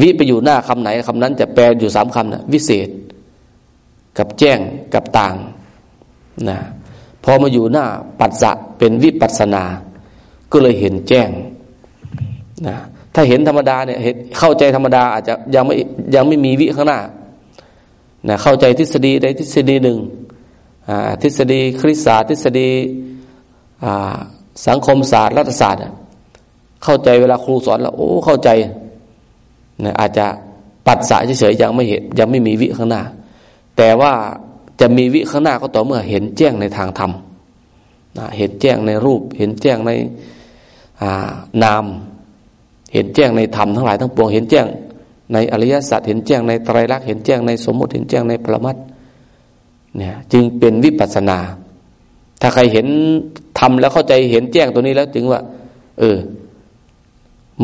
วิไปอยู่หน้าคำไหนคำนั้นจะแปลอยู่สามคำนะวิเศษ กับแจ้งกับต่างนะพอมาอยู่หน้าปัสสะเป็นวิปัสนา ก็เลยเห็นแจ้งนะ ถ้าเห็นธรรมดาเนี่ยเห็นเข้าใจธรรมดาอาจจะยังไม่ยังไม่มีวิข้างหน้านะเข้าใจทฤษฎีใดทฤษฎีหนึ่งทฤษฎีคริสศาสตร์ทฤษฎีสังคมศาสตร์รัฐศาสตร์เข้าใจเวลาครูสอนแล้วโอ้เข้าใจนะอาจจะปัดสายเฉยๆยังไม่เห็นยังไม่มีวิข้างหน้า แต่ว่าจะมีวิข้างหน้าก็ต่อเมื่อเห็นแจ้งในทางธรรมนะเห็นแจ้งในรูป เห็นแจ้งในนาม เห็นแจ้งในธรรมทั้งหลายทั้งปวงเห็นแจ้ง ในอริยสัจเห็นแจ้งในไตรลักษณ์เห็นแจ้งในสมมติเห็นแจ้งในปรมัตเนี่ยจึงเป็นวิปัสนา ถ้าใครเห็นทำแล้วเข้าใจเห็นแจ้งตัวนี้แล้วจึงว่า เออ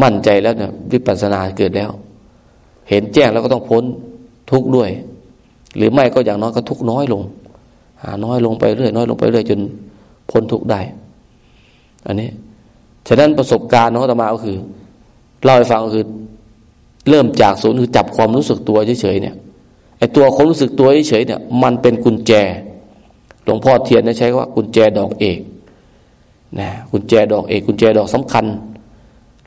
มั่นใจแล้วเนี่ยวิปัสนาเกิดแล้ว เห็นแจ้งแล้วก็ต้องพ้นทุกข์ด้วย หรือไม่ก็อย่างน้อยก็ทุกข์น้อยลงหาน้อยลงไปเรื่อยน้อยลงไปเรื่อยจนพ้นทุกข์ได้ อันนี้ ฉะนั้นประสบการณ์ของอาตมาก็คือ เล่าให้ฟังก็คือ เริ่มจากศูนย์คือจับความรู้สึกตัวเฉยๆเนี่ยไอตัวความรู้สึกตัวเฉยๆเนี่ย มันเป็นกุญแจ หลวงพ่อเทียนใช้ว่ากุญแจดอกเอกนะกุญแจดอกเอกกุญแจดอกสำคัญ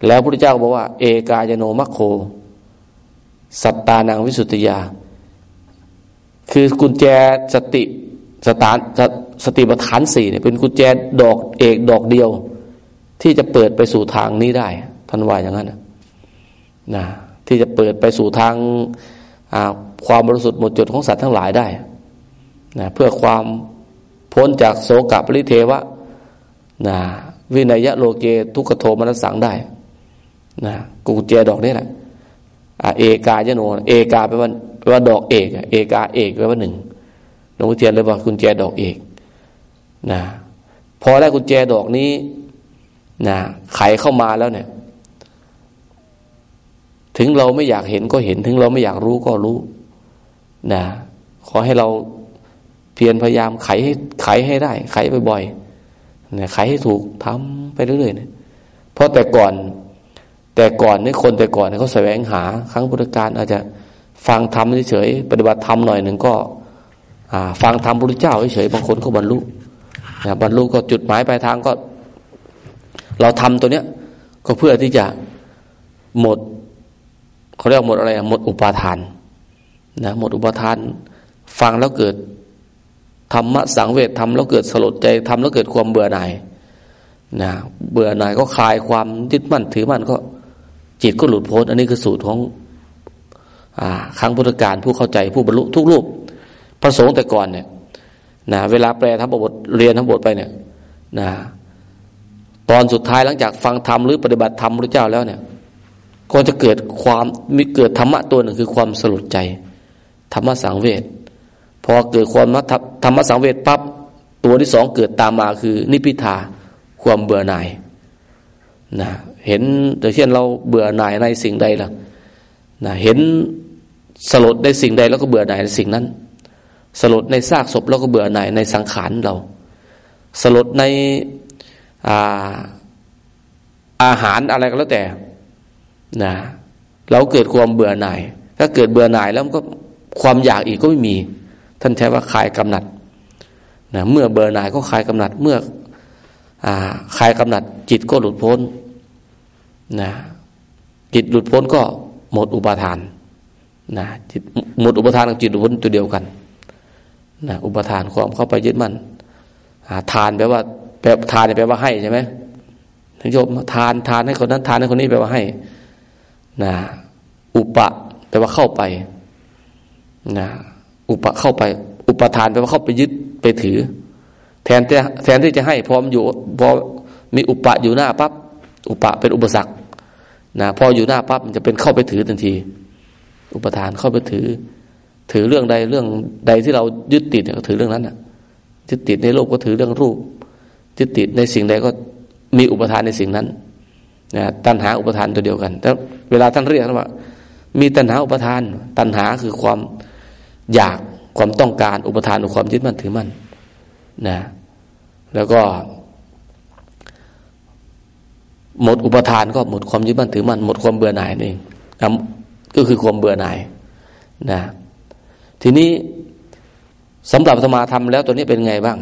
แล้วพระพุทธเจ้าบอกว่า เอกายโนมัคโค สัตตานังวิสุทธิยา คือกุญแจสติสตานสติปัฏฐานสี่เนี่ยเป็นกุญแจดอกเอกดอกเดียว ที่จะเปิดไปสู่ทางนี้ได้ท่านว่าอย่างนั้นนะ นะที่จะเปิดไปสู่ทางความบริสุทธิ์หมดจดของสัตว์ทั้งหลายได้นะเพื่อความพ้นจากโสกปริเทวะนะวินัยะโลเกทุกขโทมนัสสังได้นะกูเจดอกนี่แหละเอกายโน เอกาแปลว่าว่าดอกเอกเอกาเอกแปลว่าหนึ่งหลวงพ่อเทียนเลยว่ากุญแจดอกเอกนะพอได้กุญแจดอกนี้นะไขเข้ามาแล้วเนี่ย ถึงเราไม่อยากเห็นก็เห็น ถึงเราไม่อยากรู้ก็รู้นะขอให้เราเพียรพยายามไขให้ไขให้ได้ ไขบ่อยเนี่ยไขให้ถูกทำไปเรื่อยๆเนี่ยเพราะแต่ก่อน แต่ก่อนนี่คนแต่ก่อนเขาแสวงหา ครั้งพุทธกาลอาจจะฟังธรรมเฉยๆปฏิบัติธรรมหน่อยหนึ่งก็ฟังธรรมพระเจ้าเฉยๆบางคนก็บรรลุบรรลุก็จุดหมายปลายทางก็ เราทำตัวเนี้ย ก็เพื่อที่จะหมด เขาเรียกหมดอะไรหมดอุปาทานนะหมดอุปาทาน ฟังแล้วเกิดธรรมะสังเวชทำแล้วเกิดสลดใจทำแล้วเกิดความเบื่อหน่ายนะเบื่อหน่ายก็คลายความยึดมั่นถือมั่นก็จิตก็หลุดพ้น อันนี้คือสูตรของอครั้งพุทธการผู้เข้าใจผู้บรรลุทุกรูปพระสงฆ์แต่ก่อนเนี่ยนะเวลาแปลทั้งบทเรียนทั้งบทไปเนี่ยนะตอนสุดท้ายหลังจากฟังธรรมหรือปฏิบัติธรรมพระเจ้าแล้วเนี่ย ก็จะเกิดความมีเกิดธรรมะตัวหนึ่งคือความสลดใจ ธรรมะสังเวชพอเกิดความธรรมะสังเวชปั๊บตัวที่สองเกิดตามมาคือนิพิทาความเบื่อหน่ายนะเห็นแต่เช่นเราเบื่อหน่ายในสิ่งใดล่ะนะเห็นสลดในสิ่งใดแล้วก็เบื่อหน่ายในสิ่งนั้น สลดในซากศพแล้วก็เบื่อหน่ายในสังขารเรา สลดในอาอาหารอะไรก็แล้วแต่ นะเราเกิดความเบื่อหน่าย ถ้าเกิดเบื่อหน่ายแล้วมันก็ความอยากอีกก็ไม่มี ท่านใช้ว่าคลายกำหนัดนะเมื่อเบื่อหน่ายก็คลายกำหนัด เมื่ออคลายกำหนัด จิตก็หลุดพ้นนะจิตหลุดพ้นก็หมดอุปทานนะจิตหมดอุปทานกับจิตหลุดพ้นตัวเดียวกันนะอุปทานความเข้าไปยึดมั่นทานแปลว่าแปลทานแปลว่าให้ใช่ไหมท่านโยมทานทานให้คนนั้นทานให้คนนี้แปลว่าให้ นะอุปะแปลว่าเข้าไปนะอุปะเข้าไป อุปทานแปลว่าเข้าไปยึดไปถือ แทนที่แทนที่จะให้พร้อมอยู่พอมีอุปะอยู่หน้าปั๊บอุปะเป็นอุปสรรคนะพออยู่หน้าปั๊บมันจะเป็นเข้าไปถือทันที อุปทานเข้าไปถือ ถือเรื่องใดเรื่องใดที่เรายึดติดก็ถือเรื่องนั้นน่ะยึดติดในโลกก็ถือเรื่องรูปยึดติดในสิ่งใดก็มีอุปทานในสิ่งนั้น นะตัณหาอุปทานตัวเดียวกันแต่เวลาท่านเรียกว่า มีตัณหาอุปทาน ตัณหาคือความอยากความต้องการอุปทานความยึดมั่นถือมั่นนะแล้วก็ หมดอุปทานก็หมดความยึดมั่นถือมั่นหมดความเบื่อหน่ายนี่เองก็คือความเบื่อหน่ายนะทีนี้สำหรับสมาธรรมแล้วตัวนี้เป็นไงบ้าง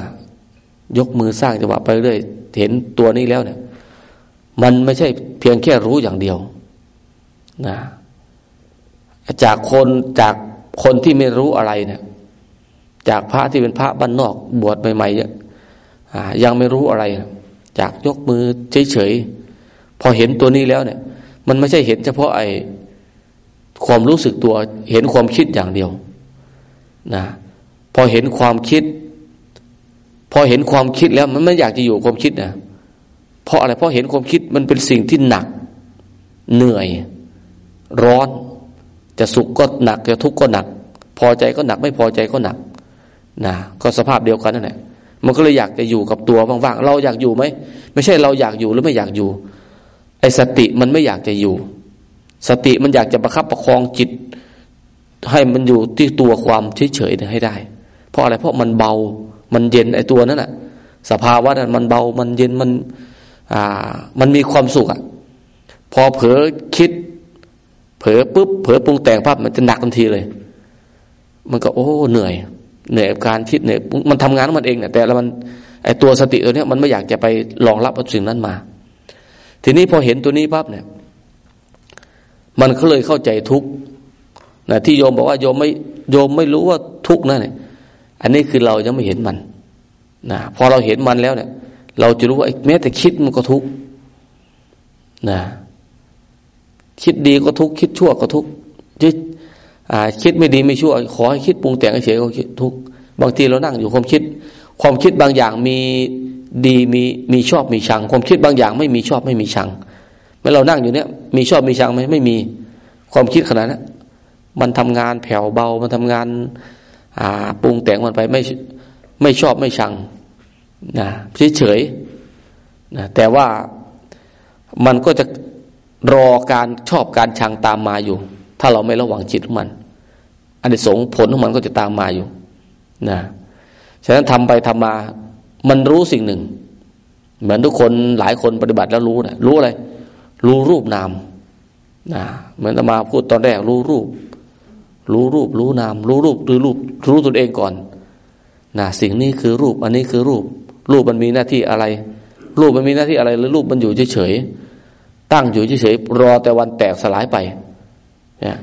ยกมือสร้างจังหวะไปเรื่อยเห็นตัวนี้แล้วเนี่ย มันไม่ใช่เพียงแค่รู้อย่างเดียวนะจากคนจากคนที่ไม่รู้อะไรเนี่ย จากพระที่เป็นพระบ้านนอกบวชใหม่ๆยังไม่รู้อะไร จากยกมือเฉยๆพอเห็นตัวนี้แล้วเนี่ย มันไม่ใช่เห็นเฉพาะไอ้ความรู้สึกตัวเห็นความคิดอย่างเดียวนะพอเห็นความคิด พอเห็นความคิดแล้วมันไม่อยากจะอยู่ความคิดนะ เพราะอะไรเพราะเห็นความคิดมันเป็นสิ่งที่หนัก เหนื่อย ร้อน จะสุขก็หนัก จะทุกข์ก็หนัก พอใจก็หนักไม่พอใจก็หนักนะก็สภาพเดียวกันนั่นแหละมันก็เลยอยากจะอยู่กับตัวว่างๆเราอยากอยู่ไหมไม่ใช่เราอยากอยู่หรือไม่อยากอยู่ ไอ้สติมันไม่อยากจะอยู่ สติมันอยากจะประคับประคองจิต ให้มันอยู่ที่ตัวความเฉยๆให้ได้ เพราะอะไรเพราะมันเบามันเย็นไอ้ตัวนั้นอะสภาวะนั้นมันเบามันเย็นมัน มันมีความสุขอะพอเผลอคิด เผลอปุ๊บเผลอปรุงแต่งภาพมันจะหนักทันทีเลย มันก็โอ้เหนื่อย เหนื่อยการคิดเหนื่อยมันทำงานของมันเองเนี่ยแต่ละมันไอตัวสติตัวเนี้ยมันไม่อยากจะไปรองรับสิ่งนั้นมา ทีนี้พอเห็นตัวนี้ปั๊บเนี่ย มันก็เลยเข้าใจทุกนะที่โยมบอกว่าโยมไม่โยมไม่รู้ว่าทุกนั่นเนี่ยอันนี้คือเรายังไม่เห็นมันนะพอเราเห็นมันแล้วเนี่ย เราจะรู้ว่าแม้แต่คิดมันก็ทุกนะคิดดีก็ทุกคิดชั่วก็ทุกคิดคิดไม่ดีไม่ชั่ว ขอให้คิดปรุงแต่งเฉยก็ทุกบางทีเรานั่งอยู่ความคิด ความคิดบางอย่างมีดีมีมีชอบมีชัง ความคิดบางอย่างไม่มีชอบไม่มีชังเมื่อเรานั่งอยู่เนี้ยมีชอบมีชังไหมไม่มีความคิดขนาดนั้นมันทำงานแผ่วเบา มันทำงาน อ่าปรุงแต่งมันไปไม่ไม่ชอบไม่ชัง นะเฉยๆนะแต่ว่ามันก็จะรอการชอบการชังตามมาอยู่ ถ้าเราไม่ระวังจิตของมันอันนี้สงผลของมันก็จะตามมาอยู่นะฉะนั้นทำไปทำมา มันรู้สิ่งหนึ่ง เหมือนทุกคนหลายคนปฏิบัติแล้วรู้นะรู้อะไร รู้รูปนามนะเหมือนมาพูดตอนแรก รู้รูป รู้รูป รู้นาม รู้รูปหรือรูป รู้ตนเองก่อนนะสิ่งนี้คือรูป อันนี้คือรูป รูปมันมีหน้าที่อะไร รูปมันมีหน้าที่อะไรหรือรูปมันอยู่เฉยๆตั้งอยู่เฉยๆรอแต่วันแตกสลายไปเนี่ย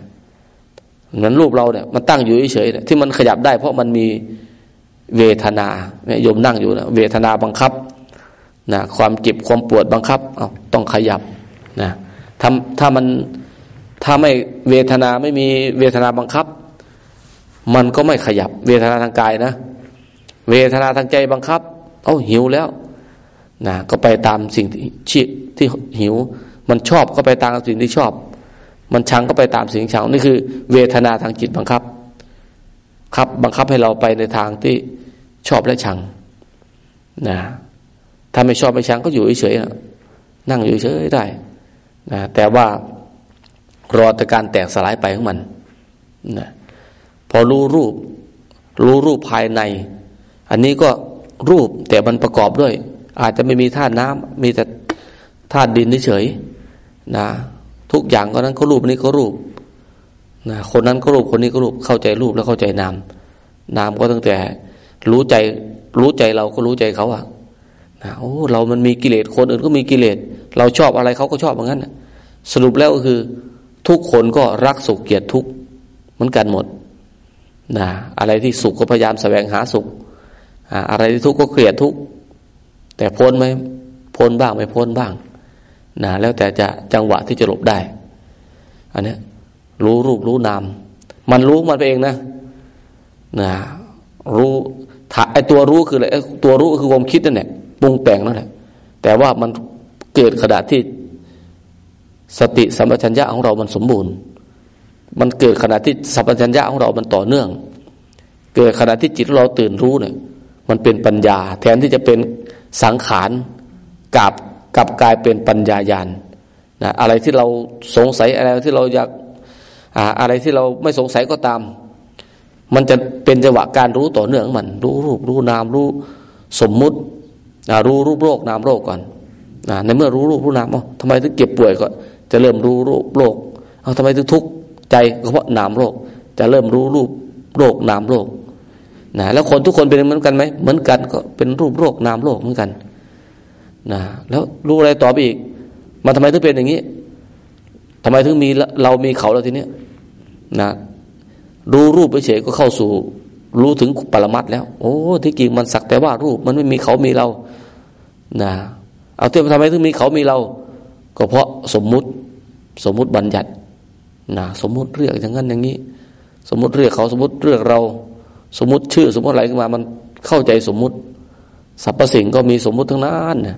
เหมือนรูปเราเนี่ยมันตั้งอยู่เฉยๆที่มันขยับได้ เพราะมันมีเวทนาเนี่ยโยมนั่งอยู่นะเวทนาบังคับนะความเจ็บความปวดบังคับเอาต้องขยับนะถ้าถ้ามันถ้าไม่เวทนาไม่มีเวทนาบังคับ มันก็ไม่ขยับ เวทนาทางกายนะ เวทนาทางใจบังคับ เอาหิวแล้วนะก็ไปตามสิ่งที่ที่หิว มันชอบก็ไปตามสิ่งที่ชอบ มันชังก็ไปตามสิ่งชังนี่คือ เวทนาทางจิตบังคับ ครับบังคับให้เราไปในทางที่ชอบและชังนะถ้าไม่ชอบไม่ชังก็อยู่เฉยๆนั่งอยู่เฉยได้นะแต่ว่ารอแต่การแตกสลายไปของมันนะพอรู้รูป รู้รูปภายใน อันนี้ก็ รูป แต่มันประกอบด้วย อาจจะไม่มีธาตุน้ำมีแต่ธาตุดินเฉยนะทุกอย่างก็นั้นก็รูปนี้ก็รูปนะคนนั้นก็รูปคนนี้ก็รูปเข้าใจรูปแล้วเข้าใจนามนามก็ตั้งแต่รู้ใจรู้ใจเราก็รู้ใจเขาอะนะโอ้เรามันมีกิเลสคนอื่นก็มีกิเลสเราชอบอะไรเขาก็ชอบเหมือนกันสรุปแล้วก็คือ ทุกคนก็รักสุขเกลียดทุกข์เหมือนกันหมดนะอะไรที่สุขก็พยายามแสวงหาสุข อะไรที่ทุกข์ก็เกลียดทุกข์แต่พ้นไหมพ้นบ้างไม่พ้นบ้างนะแล้วแต่จะจังหวะที่จะหลบได้ อันนี้รู้รูปรู้นาม มันรู้มันไปเองนะนะรู้ไอตัวรู้คืออะไรตัวรู้คือความคิดนั่นแหละปรุงแต่งนั่นแหละแต่ว่ามันเกิดขณะที่สติสัมปชัญญะของเรามันสมบูรณ์ มันเกิดขณะที่สัมปชัญญะของเรามันต่อเนื่อง เกิดขณะที่จิตเราตื่นรู้เนี่ย มันเป็นปัญญา แทนที่จะเป็นสังขารกับกับกลายเป็นปัญญายาณนะอะไรที่เราสงสัยอะไรที่เราอยากอะไรที่เราไม่สงสัยก็ตาม มันจะเป็นจังหวะการรู้ต่อเนื่องมัน รู้รูปรู้นามรู้สมมุติรู้รูปโรคนามโรคก่อนในเมื่อรู้รูปรู้นามเอ้าทำไมถึงเก็บป่วยก็จะเริ่มรู้รูปโรคเอาทำไมถึงทุกข์ใจก็เพราะนามโรค จะเริ่มรู้รูปโรคนามโรค นะแล้วคนทุกคนเป็นเหมือนกันไหมเหมือนกันก็เป็นรูปโรคนามโรคเหมือนกันนะแล้วรู้อะไรต่อไปอีก มาทำไมถึงเป็นอย่างนี้ทำไมถึงมีเรามีเขาแล้วทีนี้นะรู้รูปไปเฉยก็เข้าสู่ รู้ถึงปรมัตแล้ว โอ้ที่จริงมันสักแต่ว่ารูป มันไม่มีเขามีเรานะเอาเทียบทำไมถึงมีเขามีเรา ก็เพราะสมมุติสมมุติบัญญัตินะสมมุติเรียกอย่างนั้นอย่างนี้ สมมุติเรียกเขาสมมุติเรียกเรา สมมติชื่อสมมติอะไรขึ้นมา มันเข้าใจสมมุติสรรพสิ่งก็มีสมมุติทั้งนั้นนะ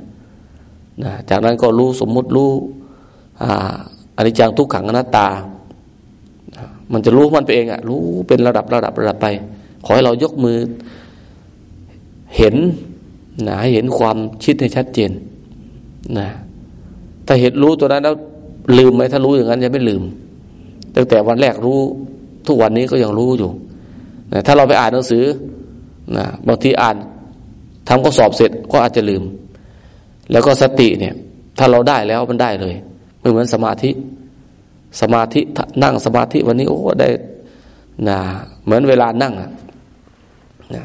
นะจากนั้นก็รู้สมมุติรู้อันนี้จังทุกขังอนัตตา มันจะรู้มันไปเองอะรู้เป็นระดับระดับระดับไป ขอให้เรายกมือเห็นนะให้เห็นความชิดให้ชัดเจนนะถ้าเห็นรู้ตัวนั้นแล้วลืมไหมถ้ารู้อย่างนั้นยังไม่ลืม ตั้งแต่วันแรกรู้ทุกวันนี้ก็ยังรู้อยู่ ถ้าเราไปอ่านหนังสือนะบางทีอ่านทำก็สอบเสร็จก็อาจจะลืม แล้วก็สติเนี่ย ถ้าเราได้แล้วมันได้เลยไม่เหมือนสมาธิ สมาธินั่งสมาธิวันนี้โอ้ได้นะเหมือนเวลานั่งอะนะ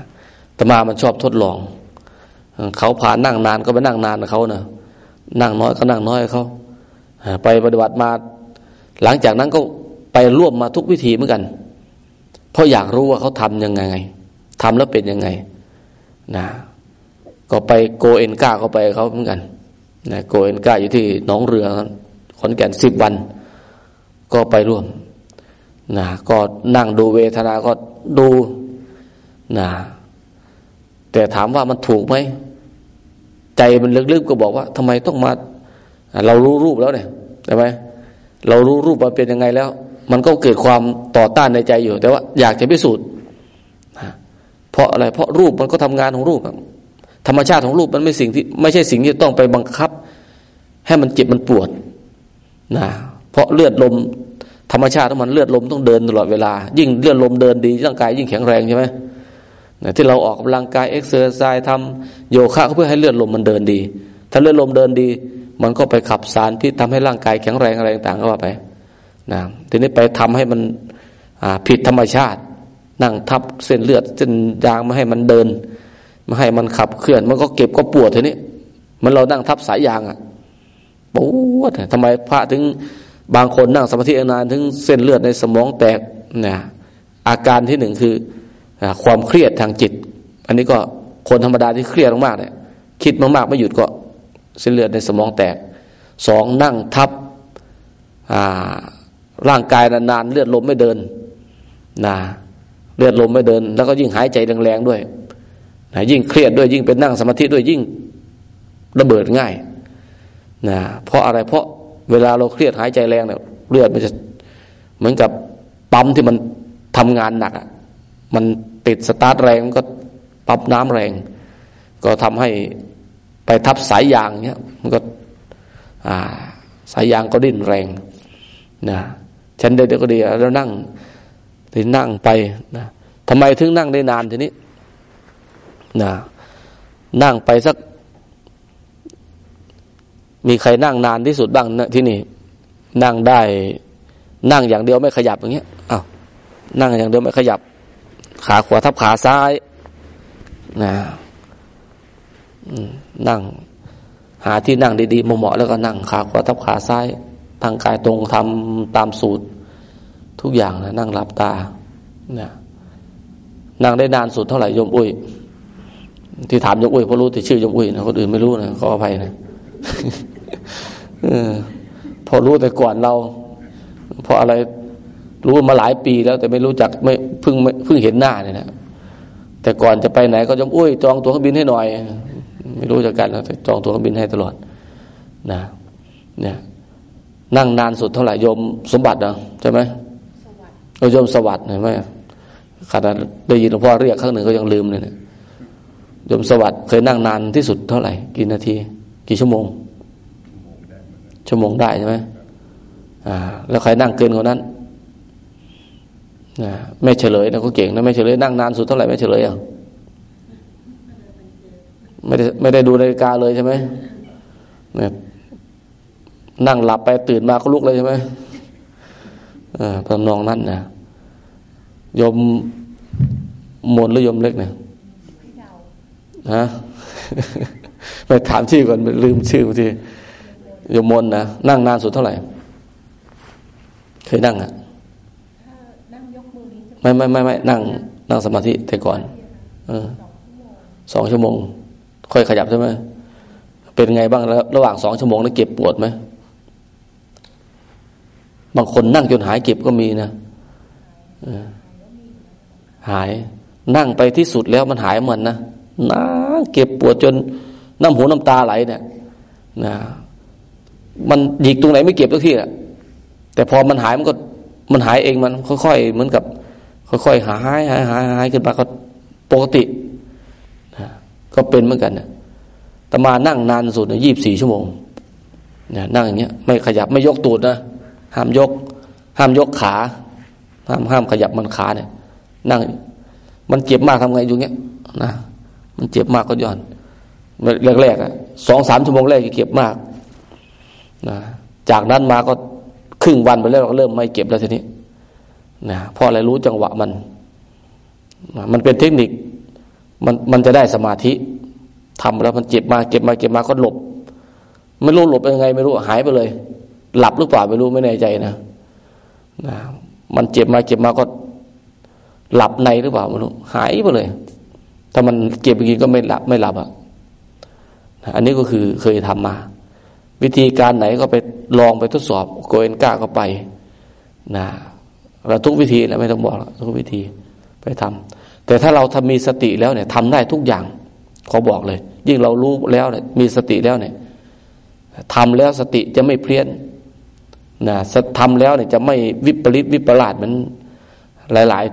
ตมามันชอบทดลอง เขาพานั่งนานก็ไปนั่งนานเขาเนะนั่งน้อยก็นั่งน้อยเขาไปปฏิบัติมา หลังจากนั้นก็ไปร่วมมาทุกวิธีเหมือนกัน เพราะอยากรู้ว่าเขาทำยังไงทำแล้วเป็นยังไงนะก็ไปโกเอ็นก้าเขาไปเขาเหมือนกันนะโกเอ็นก้าอยู่ที่หนองเรือขอนแก่นสิบวัน ก็ไปร่วมนะก็นั่งดูเวทนาก็ดูนะแต่ถามว่ามันถูกไหม ใจมันลึกๆก็บอกว่าทำไมต้องมา เรารู้รูปแล้วเนี่ยใช่ไหมเรารู้รูปมันเป็นยังไงแล้ว มันก็เกิดความต่อต้านในใจอยู่ แต่ว่าอยากจะพิสูจน์เพราะอะไร เพราะรูปมันก็ทำงานของรูปธรรมชาติของรูปมันไม่สิ่งที่ไม่ใช่สิ่งที่ต้องไปบังคับ ให้มันเจ็บมันปวดนะเพราะเลือดลมธรรมชาติของมันเลือดลมต้องเดินตลอดเวลา ยิ่งเลือดลมเดินดีร่างกายยิ่งแข็งแรงใช่ไหมที่เราออกกำลังกาย exercise ทำโยคะเพื่อให้เลือดลมมันเดินดี ถ้าเลือดลมเดินดี มันก็ไปขับสารพิษทำให้ร่างกายแข็งแรงอะไรต่างๆก็ว่าไป นะทีนี้ไปทำให้มันผิดธรรมชาติ นั่งทับเส้นเลือดเส้นยางไม่ให้มันเดินไม่ให้มันขับเคลื่อน มันก็เก็บก็ปวดทีนี้ มันเรานั่งทับสายยางอะปวดทำไมพระถึงบางคนนั่งสมาธินานถึงเส้นเลือดในสมองแตกเนี่ยอาการที่หนึ่งคือความเครียดทางจิต อันนี้ก็คนธรรมดาที่เครียดมากๆเนี่ยคิดมากๆไม่หยุดก็เส้นเลือดในสมองแตกสองนั่งทับ ร่างกายนานๆเลือดลมไม่เดินนะเลือดลมไม่เดิน แล้วก็ยิ่งหายใจแรงๆด้วยนะยิ่งเครียดด้วยยิ่งเป็นนั่งสมาธิด้วยยิ่งระเบิดง่ายนะเพราะอะไรเพราะเวลาเราเครียดหายใจแรงเนี่ยเลือดมันจะเหมือนกับปั๊มที่มันทำงานหนักอะมันติดสตาร์ทแรงมันก็ปั๊มน้ำแรง ก็ทำให้ไปทับสายยางเนี้ยมันก็สายยางก็ดิ้นแรงนะ ฉันได้เดี๋ยวก็ดีแล้วนั่งทีนั่งไปนะทำไมถึงนั่งได้นานทีนี้นะนั่งไปสัก มีใครนั่งนานที่สุดบ้างนะที่นี่นั่งได้นั่งอย่างเดียวไม่ขยับอย่างเงี้ยอ้าวนั่งอย่างเดียวไม่ขยับ ขาขวาทับขาซ้ายนะนั่ง หาที่นั่งดีๆเหมาะๆแล้วก็นั่งขาขวาทับขาซ้าย ทางกายตรงทำตามสูตร ทุกอย่างนะนั่งหลับตานะนั่งได้นานสุดเท่าไหร่ยมอุ้ย ที่ถามยมอุ้ยเพราะรู้แต่ชื่อยมอุ้ยนะคนอื่นไม่รู้นะขออภัยนะพอรู้แต่ก่อนเรา เพราะอะไรรู้มาหลายปีแล้ว แต่ไม่รู้จักไม่เพิ่งเพิ่งเห็นหน้าเนี่ยนะแต่ก่อนจะไปไหนก็ยมอุ้ยจองตั๋วเครื่องบินให้หน่อย ไม่รู้จักกันแล้วแต่จองตั๋วเครื่องบินให้ตลอด นะ เนี่ย นั่งนานสุดเท่าไหร่โยมสมบัตินะใช่ไหมโยมสวัสดิ์เห็นไหมขณะได้ยินหลวงพ่อเรียกครั้งหนึ่งก็ยังลืมเลยเนี่ยโยมสวัสดิ์เคยนั่งนานที่สุดเท่าไหร่กี่นาที กี่ชั่วโมง ชั่วโมงได้ใช่ไหมอ่า แล้วใครนั่งเกินกว่านั้นนะไม่เฉลยนะก็เก่งนะไม่เฉลยนั่งนานสุดเท่าไหร่ไม่เฉลยอะไม่ได้ไม่ได้ดูนาฬิกาเลยใช่ไหมเนี่ยนั่งหลับไปตื่นมาก็ลุกเลยใช่ไหมทำนองนั้นนะยมมนหรือยมเล็กเนี่ยฮะไปถามชื่อก่อนลืมชื่อบางทียมมนนะนั่งนานสุดเท่าไหร่ เคยนั่งอะไม่ไม่ไม่ไม่นั่ง นั่งสมาธิแต่ก่อนอสองชั่วโมง ค่อยขยับใช่ไหมเป็นไงบ้างแล้วระหว่างสองชั่วโมงนั้นเก็บปวดไหม บางคนนั่งจนหายเก็บก็มีนะหายนั่งไปที่สุดแล้วมันหายหมันนะนะเก็บปวดจนน้ำหูน้ำตาไหลเนี่ยนะมันหยิกตรงไหนไม่เก็บทุกที่อะแต่พอมันหายมันก็มันหายเองมัน ค่อยๆเหมือนกับ ค่อยๆหายหายหายหายขึ้นมาก็ปกตินะก็เป็นเหมือนกันนะแต่มานั่งนานสุดนี่ยยี่บสี่ชั่วโมงนะนั่งอย่างเงี้ยไม่ขยับไม่ยกตูดนะ ห้ามยก ห้ามยกขา ห้ามห้ามขยับมันขาเนี่ย นั่ง มันเจ็บมากทำไงอยู่เงี้ยนะมันเจ็บมากก็ย่อนแรกๆอะสองสามชั่วโมงแรกเก็บมากนะจากนั้นมาก็ครึ่งวันไปแล้วก็เริ่มไม่เก็บแล้วทีนี้นะเพราะอะไรรู้จังหวะมันนะมันเป็นเทคนิค มันมันจะได้สมาธิทำแล้วมันเจ็บมาเก็บมาเก็บมาก็หลบ ไม่รู้หลบยังไง ไม่รู้หายไปเลย หลับหรือเปล่าไม่รู้ไม่แน่ใจนะนะ มันเจ็บมาเจ็บมาก็หลับในหรือเปล่าไม่รู้หายไปเลย ถ้ามันเจ็บจริงก็ไม่หลับไม่หลับอะอันนี้ก็คือเคยทำมา วิธีการไหนก็ไปลองไปทดสอบโกเอนก้าก็ไปนะเราทุกวิธีแหละไม่ต้องบอกทุกวิธีไปทำแต่ถ้าเราทำมีสติแล้วเนี่ยทำได้ทุกอย่างขาบอกเลย ยิ่งเรารู้แล้วเนี่ยมีสติแล้วเนี่ยทำแล้วสติจะไม่เพี้ยน นะทำแล้วเนี่ยจะไม่วิปริตวิปลาสมือนหลายหลาย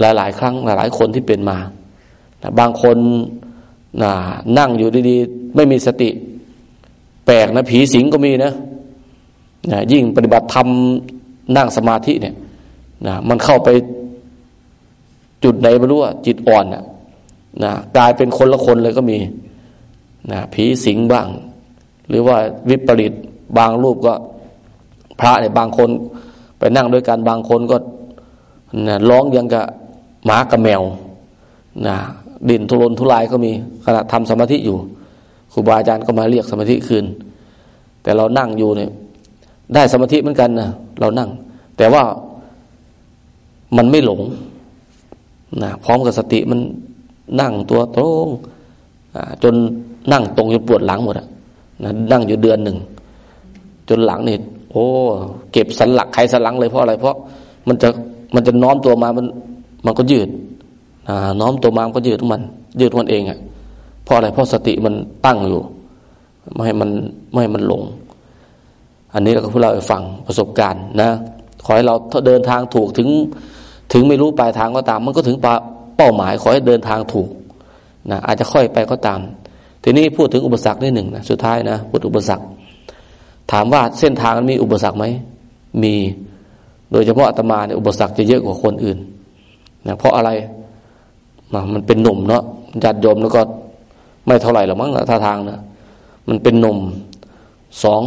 หลายหลายครั้งหลายหลายคนที่เป็นมานะบางคนนะนั่งอยู่ดีๆ ไม่มีสติ แปลกนะผีสิงก็มีนะนะยิ่งปฏิบัติธรรมนั่งสมาธิเนี่ยนะมันเข้าไปจุดไหนไม่รู้จิตอ่อนนะนะกลายเป็นคนละคนเลยก็มีนะผีสิงบ้าง หรือว่าวิปริตบางรูปก็ พระเนี่ยบางคน ไปนั่งด้วยกันบางคนก็นะร้องยังกับหมากับแมวนะดินทุรนทุรายก็มีขณะทำสมาธิอยู่ครูบาอาจารย์ก็มาเรียกสมาธิคืน แต่เรานั่งอยู่เนี่ยได้สมาธิเหมือนกันนะเรานั่ง แต่ว่ามันไม่หลงนะพร้อมกับสติมันนั่งตัวตรงจนนั่งตรงจนปวดหลังหมดอะนะนั่งอยู่เดือนหนึ่ง จนหลังนี่ โอ้ เก็บสันหลักไขสันหลังเลยเพราะอะไร เพราะมันจะมันจะน้อมตัวมามัน มันก็ยืดน้อมตัวมามันก็ยืดมัน ยืดมันเองอะ่ะเพราะอะไรเพราะสติมันตั้งอยู่ ไม่ให้มันไม่ให้มันหลง อันนี้เราก็พูดเราไปฟังประสบการณ์นะขอให้เราเดินทางถูกถึง ถึงไม่รู้ปลายทางก็ตาม มันก็ถึงเป้าหมาย ขอให้เดินทางถูกนะอาจจะค่อยไปก็ตาม ทีนี้พูดถึงอุปสรรคนิดหนึ่งนะสุดท้ายนะพูดอุปสรรค ถามว่าเส้นทางมันมีอุปสรรคไหมมี โดยเฉพาะอาตมาเนี่ยอุปสรรคจะเยอะกว่าคนอื่นนะเพราะอะไรมันเป็นหนุ่มเนาะจัดโยมแล้วก็ไม่เท่าไหร่หรอกมั้งท่าทางนะมันเป็นหนุ่มสอง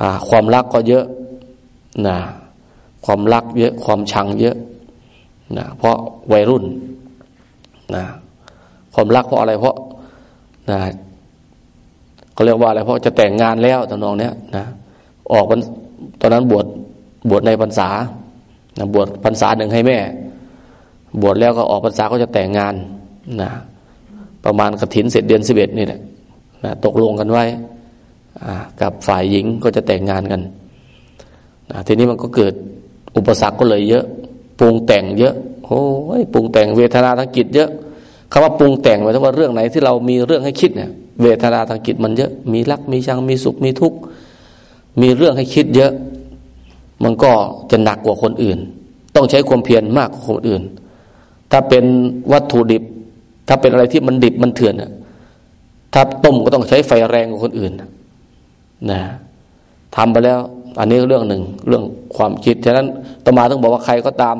อความรักก็เยอะนะความรักเยอะความชังเยอะนะเพราะวัยรุ่นนะความรักเพราะอะไรเพราะนะ เขาเรียกว่าอะไรเพราะจะแต่งงานแล้วตอนองเนี้ยนะออกตอนนั้นบวชบวชในพรรษานะบวชพรรษาหนึ่งให้แม่ บวชแล้วก็ออกพรรษาก็จะแต่งงานนะประมาณกระถินเสร็จเดือนสิบเอ็ดนี่แหละนะตกลงกันไว้กับฝ่ายหญิงก็จะแต่งงานกันนะทีนี้มันก็เกิดอุปสรรคก็เลยเยอะปรุงแต่งเยอะโอ้ยปรุงแต่งเวทนาทางจิตเยอะคำว่าปรุงแต่งหมายถึงว่าเรื่องไหนที่เรามีเรื่องให้คิดเนี่ย เวทนาทางจิตมันเยอะ มีรักมีชังมีสุขมีทุกข์มีเรื่องให้คิดเยอะ มันก็จะหนักกว่าคนอื่น ต้องใช้ความเพียรมากกว่าคนอื่น ถ้าเป็นวัตถุดิบ ถ้าเป็นอะไรที่มันดิบมันเถื่อนถ้าต้มก็ต้องใช้ไฟแรงกว่าคนอื่นนะทำไปแล้ว อันนี้เรื่องหนึ่งเรื่องความคิดฉะนั้นตมาต้องบอกว่าใครก็ตาม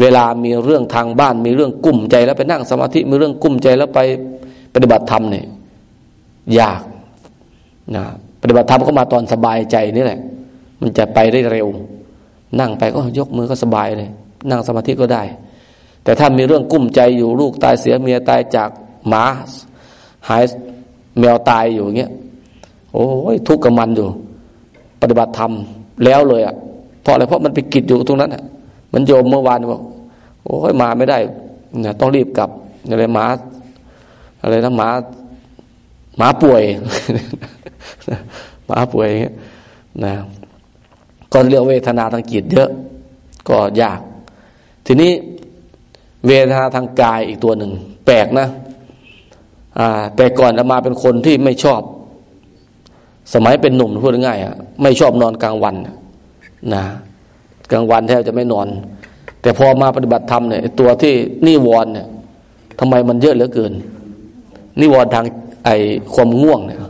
เวลามีเรื่องทางบ้าน มีเรื่องกุ้มใจแล้วไปนั่งสมาธิมีเรื่องกุ้มใจแล้วไปปฏิบัติธรรมเนี่ย ยากนะปฏิบัติธรรมก็มาตอนสบายใจนี่แหละ มันจะไปได้เร็ว นั่งไปก็ยกมือก็สบายเลย นั่งสมาธิก็ได้ แต่ถ้ามีเรื่องกุ้มใจอยู่ลูกตายเสียเมียตายจากหมาหายแมวตายอยู่เงี้ยโอ้ยทุกข์กับมันอยู่ ปฏิบัติธรรมแล้วเลยอะ่ะเพราะอะไรเพราะมันไปกิดอยู่ตรงนั้นอะมันโยมเมื่อวานบอกโอ้ยมาไม่ได้เนี่ยต้องรีบกลับอะไรหมาอะไรนะหมา หมาป่วยหมาป่วยอย่างเงี้ยนะก็เรียกเวทนาทางจิตเยอะก็ยาก ทีนี้เวทนาทางกายอีกตัวหนึ่ง แปลกนะอ่าแต่ก่อนจะมาเป็นคนที่ไม่ชอบ สมัยเป็นหนุ่มพูดง่ายอะไม่ชอบนอนกลางวันนะกลางวันแทบจะไม่นอน แต่พอมาปฏิบัติธรรมเนี่ยตัวที่นิวรณ์เนี่ยทำไมมันเยอะเหลือเกิน นิวรณ์ทาง ไอความง่วงเนี่ย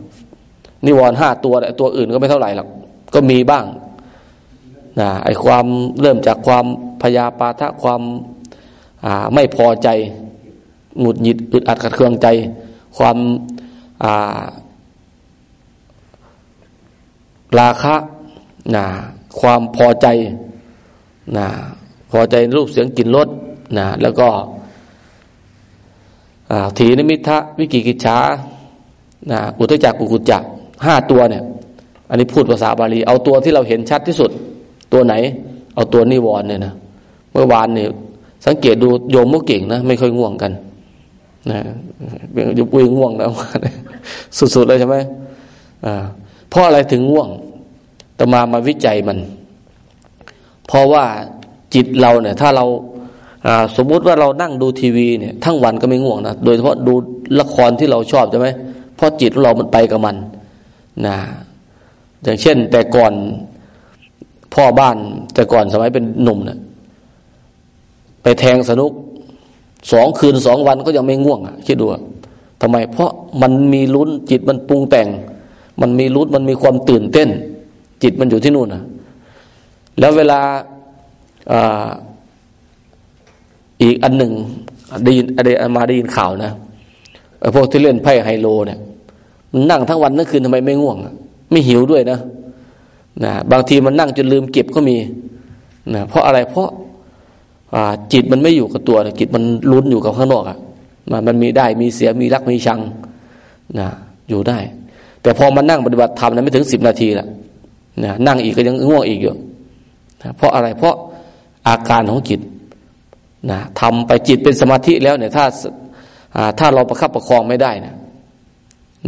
นิวรณ์ห้าตัวแต่ตัวอื่นก็ไม่เท่าไหร่หรอกก็มีบ้างนะไอความเริ่มจากความพยาปาทะความอ่าไม่พอใจหงุดหงิดอึดอัดขัดเคืองใจ ความอ่าราคะนะความพอใจนะพอใจรูปเสียงกลิ่นรสนะแล้วก็ถีนิมิทะวิกิกิจฉา นะอุทจักกุกุจจะห้าตัวเนี่ย อันนี้พูดภาษาบาลีเอาตัวที่เราเห็นชัดที่สุด ตัวไหน เอาตัวนิวรณ์เนี่ยนะเมื่อวานเนี่ยสังเกตดูโยมมุกเก่งนะไม่ค่อยง่วงกันนะอยู่ปุยง่วงแล้วสุดๆเลยใช่ไหมอ่าเพราะอะไรถึงง่วงตมามาวิจัยมัน เพราะว่าจิตเราเนี่ย ถ้าเราสมมุติว่าเรานั่งดูทีวีเนี่ย ทั้งวันก็ไม่ง่วงนะโดยเฉพาะดูละครที่เราชอบใช่ไหม เพราะจิตเรามันไปกับมันนะอย่างเช่น แต่ก่อนพ่อบ้านแต่ก่อนสมัยเป็นหนุ่มเนะี่ยไปแทงสนุกสองคืนสองวันก็ยังไม่ง่วงอะคิดดูทำไม เพราะมันมีลุ้นจิตมันปรุงแต่ง มันมีลุ้นมันมีความตื่นเต้น จิตมันอยู่ที่นู่นอะ แล้วเวลาอีกอันหนึ่งได้ยินได้มาได้ยินข่าวนะพวกที่เล่นไพ่ไฮโลเนี่ย นั่งทั้งวันทั้งคืนทำไมไม่ง่วง ไม่หิวด้วยนะนะบางทีมันนั่งจนลืมเก็บก็มีนะเพราะอะไรเพราะจิตมันไม่อยู่กับตัวจิตมันลุ้นอยู่กับข้างนอกอะ่ะมันมีได้มีเสียมีรักมีชังนะอยู่ได้ แต่พอมานั่งปฏิบัติธรรมนะไม่ถึงสิบนาทีละนะนั่งอีกก็ยังง่วงอีกอยู่นะเพราะอะไรเพราะอาการของจิตนะทำไปจิตเป็นสมาธิแล้วเนี่ยถ้าถ้าเราประคับประคองไม่ได้นะ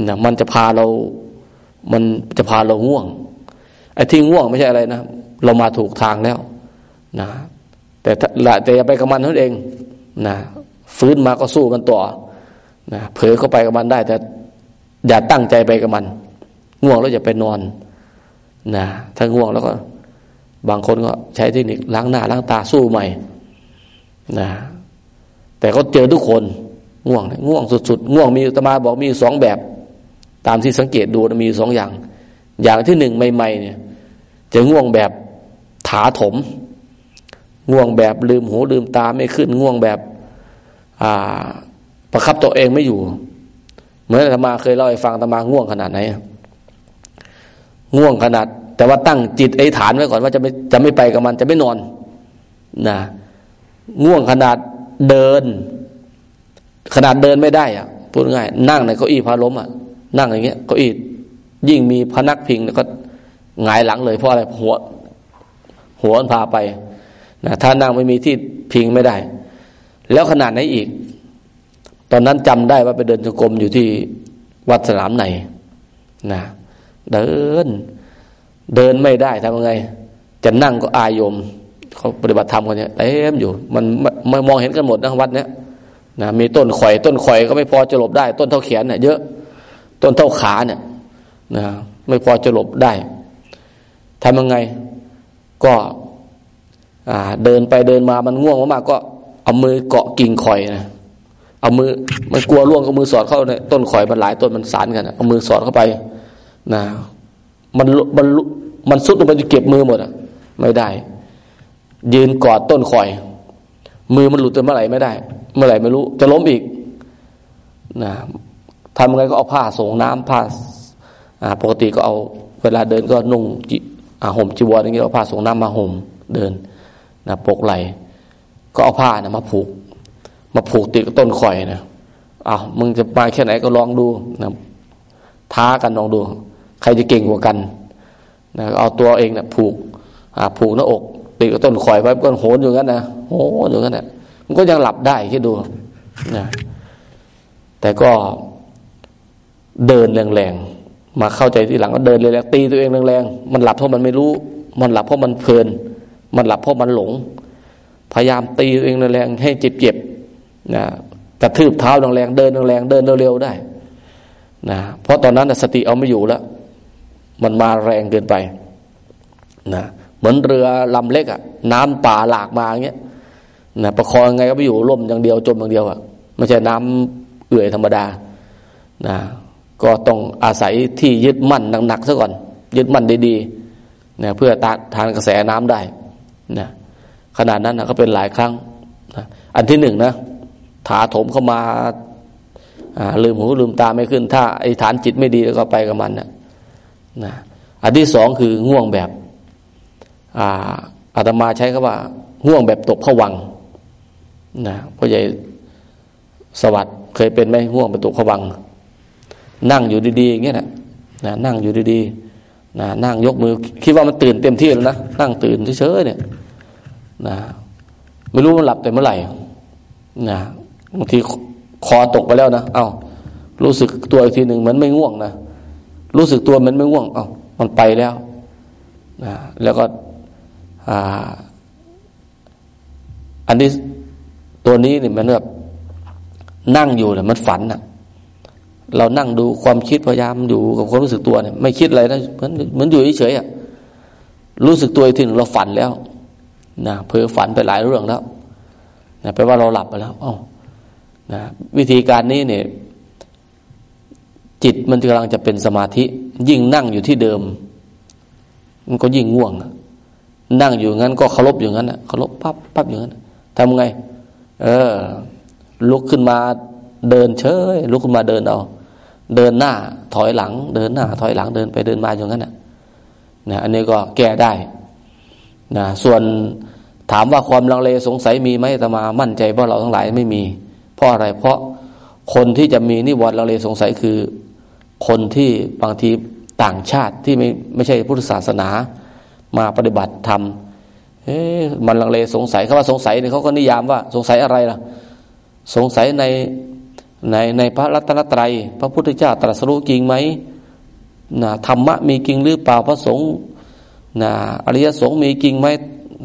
นะมันจะพาเรา มันจะพาเราง่วง ไอ้ที่ง่วงไม่ใช่อะไรนะ เรามาถูกทางแล้วนะ แต่แต่อย่าไปกับมันนั่นเองนะฟื้นมาก็สู้มันต่อนะเผลอเข้าไปกับมันได้ แต่อย่าตั้งใจไปกับมัน ง่วงแล้วอย่าไปนอนนะถ้าง่วงแล้วก็ บางคนก็ใช้เทคนิคล้างหน้าล้างตาสู้ใหม่นะแต่ก็เจอทุกคน ง่วง ง่วงสุดๆ ง่วงมีตมาบอกมีสองแบบ ตามที่สังเกตดูมีสองอย่าง อย่างที่หนึ่งใหม่ๆเนี่ย จะง่วงแบบถาถม ง่วงแบบลืมหูลืมตาไม่ขึ้น ง่วงแบบอ่าประคับตัวเองไม่อยู่ เหมือนธรรมาเคยเล่าให้ฟังธรรมาง่วงขนาดไหนง่วงขนาด แต่ว่าตั้งจิตไอ้ฐานไว้ก่อนว่าจะไม่จะไม่ไปกับมันจะไม่นอนนะง่วงขนาดเดิน ขนาดเดินไม่ได้อะพูดง่ายนั่งในเก้าอี้พาล้มอะ นั่งอย่างเงี้ยก้าอี้ยิ่งมีพนักพิงแล้วก็หงายหลังเลยเพราะอะไรหัว หัวพาไปนะถ้านั่งไม่มีที่พิงไม่ได้ แล้วขนาดไหนอีก ตอนนั้นจำได้ว่าไปเดินจงกรมอยู่ที่วัดสนามไหนนะเดิน เดินไม่ได้ทำยังไง จะนั่งก็อายยมเขาปฏิบัติธรรมกันเนี่ยเต็มอยู่มันมมองเห็นกันหมดนะวัดเนี้ยนะมีต้นข่อย ต้นข่อยก็ไม่พอจะหลบได้ ต้นเท่าแขนเนี่ยเยอะ ต้นเท่าขาเนี่ยนะไม่พอจะหลบได้ทำยังไงก็เดินไปเดินมามันง่วงมากๆก็เอามือเกาะกิ่งข่อยนะเอามือมันกลัวล่วงก็มือสอดเข้าในต้นข่อยมันหลายต้นมันสานกันเอามือสอดเข้าไปนะมันมันมันสุดลงไปจะเก็บมือหมดอะ ไม่ได้ ยืนกอดต้นข่อย มือมันหลุดไปเมื่อไหร่ไม่ได้ เมื่อไหร่ไม่รู้ จะล้มอีกนะ ทำไงก็เอาผ้าส่งน้ำผ้าปกติก็เอาเวลาเดินก็นุ่งห่มจีวรอย่างเงี้ยเอาผ้าส่งน้ำมาห่มเดินนะปกไหลก็เอาผ้านะมาผูก มาผูกติดกับต้นข่อยนะเอามึงจะไปแค่ไหนก็ลองดูนะท้ากันลองดู ใครจะเก่งกว่ากันนะเอาตัวเองเนะผูกผูกหน้าอก ติดกับต้นข่อยไว้ก็โหนอยู่งั้นนะโหนอยู่งั้นนะมันก็ยังหลับได้คิดดูนะแต่ก็ เดินแรงๆ มาเข้าใจที่หลังก็เดินแล้วตีตัวเองแรงๆ มันหลับเพราะมันไม่รู้ มันหลับเพราะมันเพลิน มันหลับเพราะมันหลง พยายามตีตัวเองแรงๆให้เจ็บๆนะกระทืบเท้าแรงๆเดินแรงๆเดินเร็วๆได้นะเพราะตอนนั้นสติเอาไม่อยู่แล้ว มันมาแรงเกินไปนะเหมือนเรือลำเล็กอะ่ะ น้ำป่าหลากมาอย่างเงี้ยนะประคองไงก็ไม่อยู่ล่มอย่างเดียวจมอย่างเดียวอะ่ะไม่ใช่น้ำเอื่อยธรรมดานะ ก็ต้องอาศัยที่ยึดมั่นหนักๆซะก่อน ยึดมั่นดีๆนะเพื่อทานกระแสน้ำได้นะขนาดนั้นนะก็เป็นหลายครั้งนะอันที่หนึ่งนะถาถมเข้ามาลืมหูลืมตาไม่ขึ้น ถ้าไอ้ฐานจิตไม่ดีแล้วก็ไปกับมันนะนะอันที่สองคือง่วงแบบอาตมาใช้คำว่า ง่วงแบบตกผวังนะพ่อใหญ่สวัสดิ์เคยเป็นไหมง่วงแบบตกผวัง นั่งอยู่ดีๆอย่างเงี้ยนะนะนั่งอยู่ดีๆนะนั่งยกมือ คิดว่ามันตื่นเต็มที่แล้วนะนั่งตื่นเฉยๆเนี่ยนะไม่รู้มันหลับแต่เมื่อไหร่นะบางทีคอตกไปแล้วนะเอา้ารู้สึกตัวอีกทีหนึ่งมันไม่ง่วงนะรู้สึกตัวมันไม่ง่วง เอา้ามันไปแล้วนะแล้วก็อ่าอันนี้ตัวนี้เนี่ยมันแบบนั่งอยู่เนี่ยมันฝันอะ เรานั่งดูความคิดพยายามอยู่กับความรู้สึกตัวเนี่ยไม่คิดอะไรนะเหมือนเหมือนอยู่เฉยๆอะรู้สึกตัวทีหนึ่งเราฝันแล้วนะเพ้อฝันไปหลายเรื่องแล้วนะแปลว่าเราหลับไปแล้วอ๋อนะวิธีการนี้เนี่ย จิตมันกำลังจะเป็นสมาธิ ยิ่งนั่งอยู่ที่เดิม มันก็ยิ่งง่วง นั่งอยู่งั้นก็เคารพอยู่งั้นเคารพปั๊บปั๊บอยู่งั้นทำไง เออ ลุกขึ้นมาเดินเฉยลุกขึ้นมาเดินเอา เดินหน้าถอยหลัง เดินหน้า ถอยหลังเดินไปเดินมาอย่างนั้นนะนะอันนี้ก็แก้ได้นะส่วนถามว่าความลังเลสงสัยมีไหมตมามั่นใจว่าเราทั้งหลายไม่มีเพราะอะไรเพราะคนที่จะมีนิวรณ์ลังเลสงสัยคือ คนที่บางทีต่างชาติที่ไม่ไม่ใช่พุทธศาสนา มาปฏิบัติธรรมเอ๊ะมันลังเลสงสัยคำว่าสงสัยเนี่ยเขาก็นิยามว่าสงสัยอะไรล่ะ สงสัยใน ในในพระรัตนตรัย พระพุทธเจ้าตรัสรู้จริงไหมนะธรรมะมีจริงหรือเปล่าพระสงฆ์นะอริยสงฆ์มีจริงไหม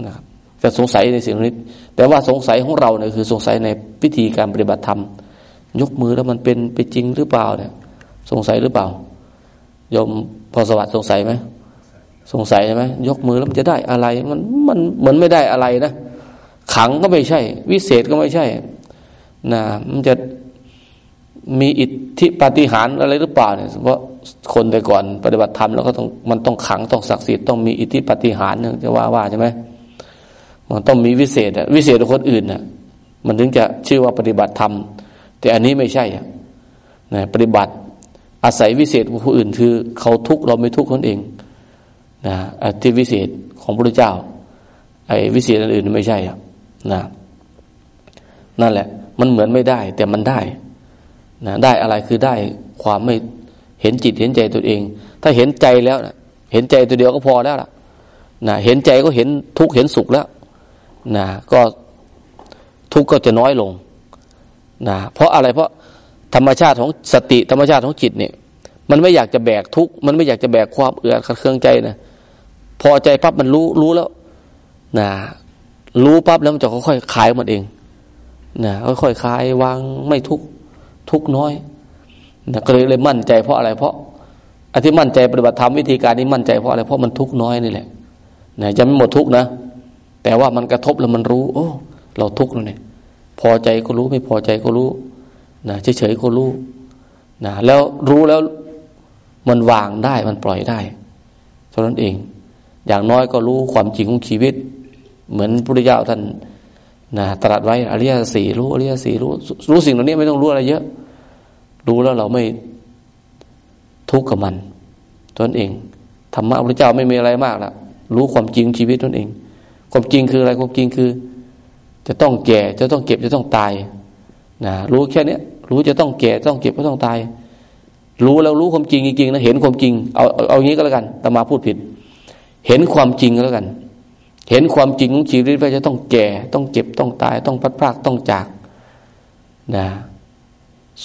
นะจะสงสัยในสิ่งนี้แต่ว่าสงสัยของเราเนี่ยคือสงสัยในพิธีการปฏิบัติธรรม ยกมือแล้วมันเป็นไปจริงหรือเปล่าเนี่ย สงสัยหรือเปล่ายมพอสวัสดิ์สงสัยไหมสงสัยใช่ไหมยกมือแล้วมันจะได้อะไร มันมันเหมือนไม่ได้อะไรนะขังก็ไม่ใช่ วิเศษก็ไม่ใช่นะมันจะ มีอิทธิปฏิหารอะไรหรือเปล่าเนี่ยเพราะคนแต่ก่อนปฏิบัติธรรมแล้วก็ต้องมันต้องขังต้องศักดิ์สิทธิ์ต้องมีอิทธิปฏิหารเนี่ยจะว่าว่าใช่ไหมมันต้องมีวิเศษอะวิเศษกว่าคนอื่นน่ะ มันถึงจะชื่อว่าปฏิบัติธรรม แต่อันนี้ไม่ใช่อะนะปฏิบัติอาศัยวิเศษของผู้อื่นคือ เขาทุกข์เราไม่ทุกข์คนเองนะที่วิเศษของพระเจ้า ไอ้วิเศษอื่นไม่ใช่อะนะนั่นแหละ มันเหมือนไม่ได้ แต่มันได้ นะได้อะไรคือได้ความไม่เห็นจิตเห็นใจตัวเอง ถ้าเห็นใจแล้วนะเห็นใจตัวเดียวก็พอแล้วล่ะนะเห็นใจก็เห็นทุกข์เห็นสุขแล้วนะก็ทุกข์ก็จะน้อยลงนะเพราะอะไรเพราะธรรมชาติของสติธรรมชาติของจิตเนี่ย มันไม่อยากจะแบกทุกข์มันไม่อยากจะแบกความเอือดขัดเคืองใจนะพอใจปั๊บมันรู้รู้แล้วนะรู้ปั๊บแล้วมันจะค่อยๆคลายมันเองนะค่อยๆคลายวางไม่ทุกข์ ทุกน้อยนะก็เลยเลยมั่นใจเพราะอะไรเพราะอธิมั่นใจปฏิบัติธรรมวิธีการนี้มั่นใจเพราะอะไรเพราะมันทุกน้อยนี่แหละนะจะไม่หมดทุกนะ แต่ว่ามันกระทบแล้วมันรู้ โอ้ เราทุกข์แล้วเนี่ย พอใจก็รู้ไม่พอใจก็รู้นะเฉยๆก็รู้นะแล้วรู้แล้วมันวางได้มันปล่อยได้เท่านั้นเอง อย่างน้อยก็รู้ความจริงของชีวิต เหมือนพระพุทธเจ้าท่าน นะตรัสไว้อริยสีรู้อริยสีรู้รู้สิ่งเหล่านี้ไม่ต้องรู้อะไรเยอะ รู้แล้วเราไม่ทุกข์กับมันตนเองธรรมะพระเจ้าไม่มีอะไรมากละรู้ความจริงชีวิตตนเอง ความจริงคืออะไรความจริงคือ จะต้องแก่จะต้องเก็บจะต้องตายนะรู้แค่เนี้ยรู้จะต้องแก่ต้องเก็บก็ต้องตาย รู้แล้วรู้ความจริงจริงๆนะเห็นความจริงเอาเอาอย่างนี้ก็แล้วกันตมาพูดผิด เห็นความจริงก็แล้วกัน เห็นความจริงของชีวิตว่าจะต้องแก่ ต้องเจ็บต้องตาย ต้องพัดพรากต้องจากนะ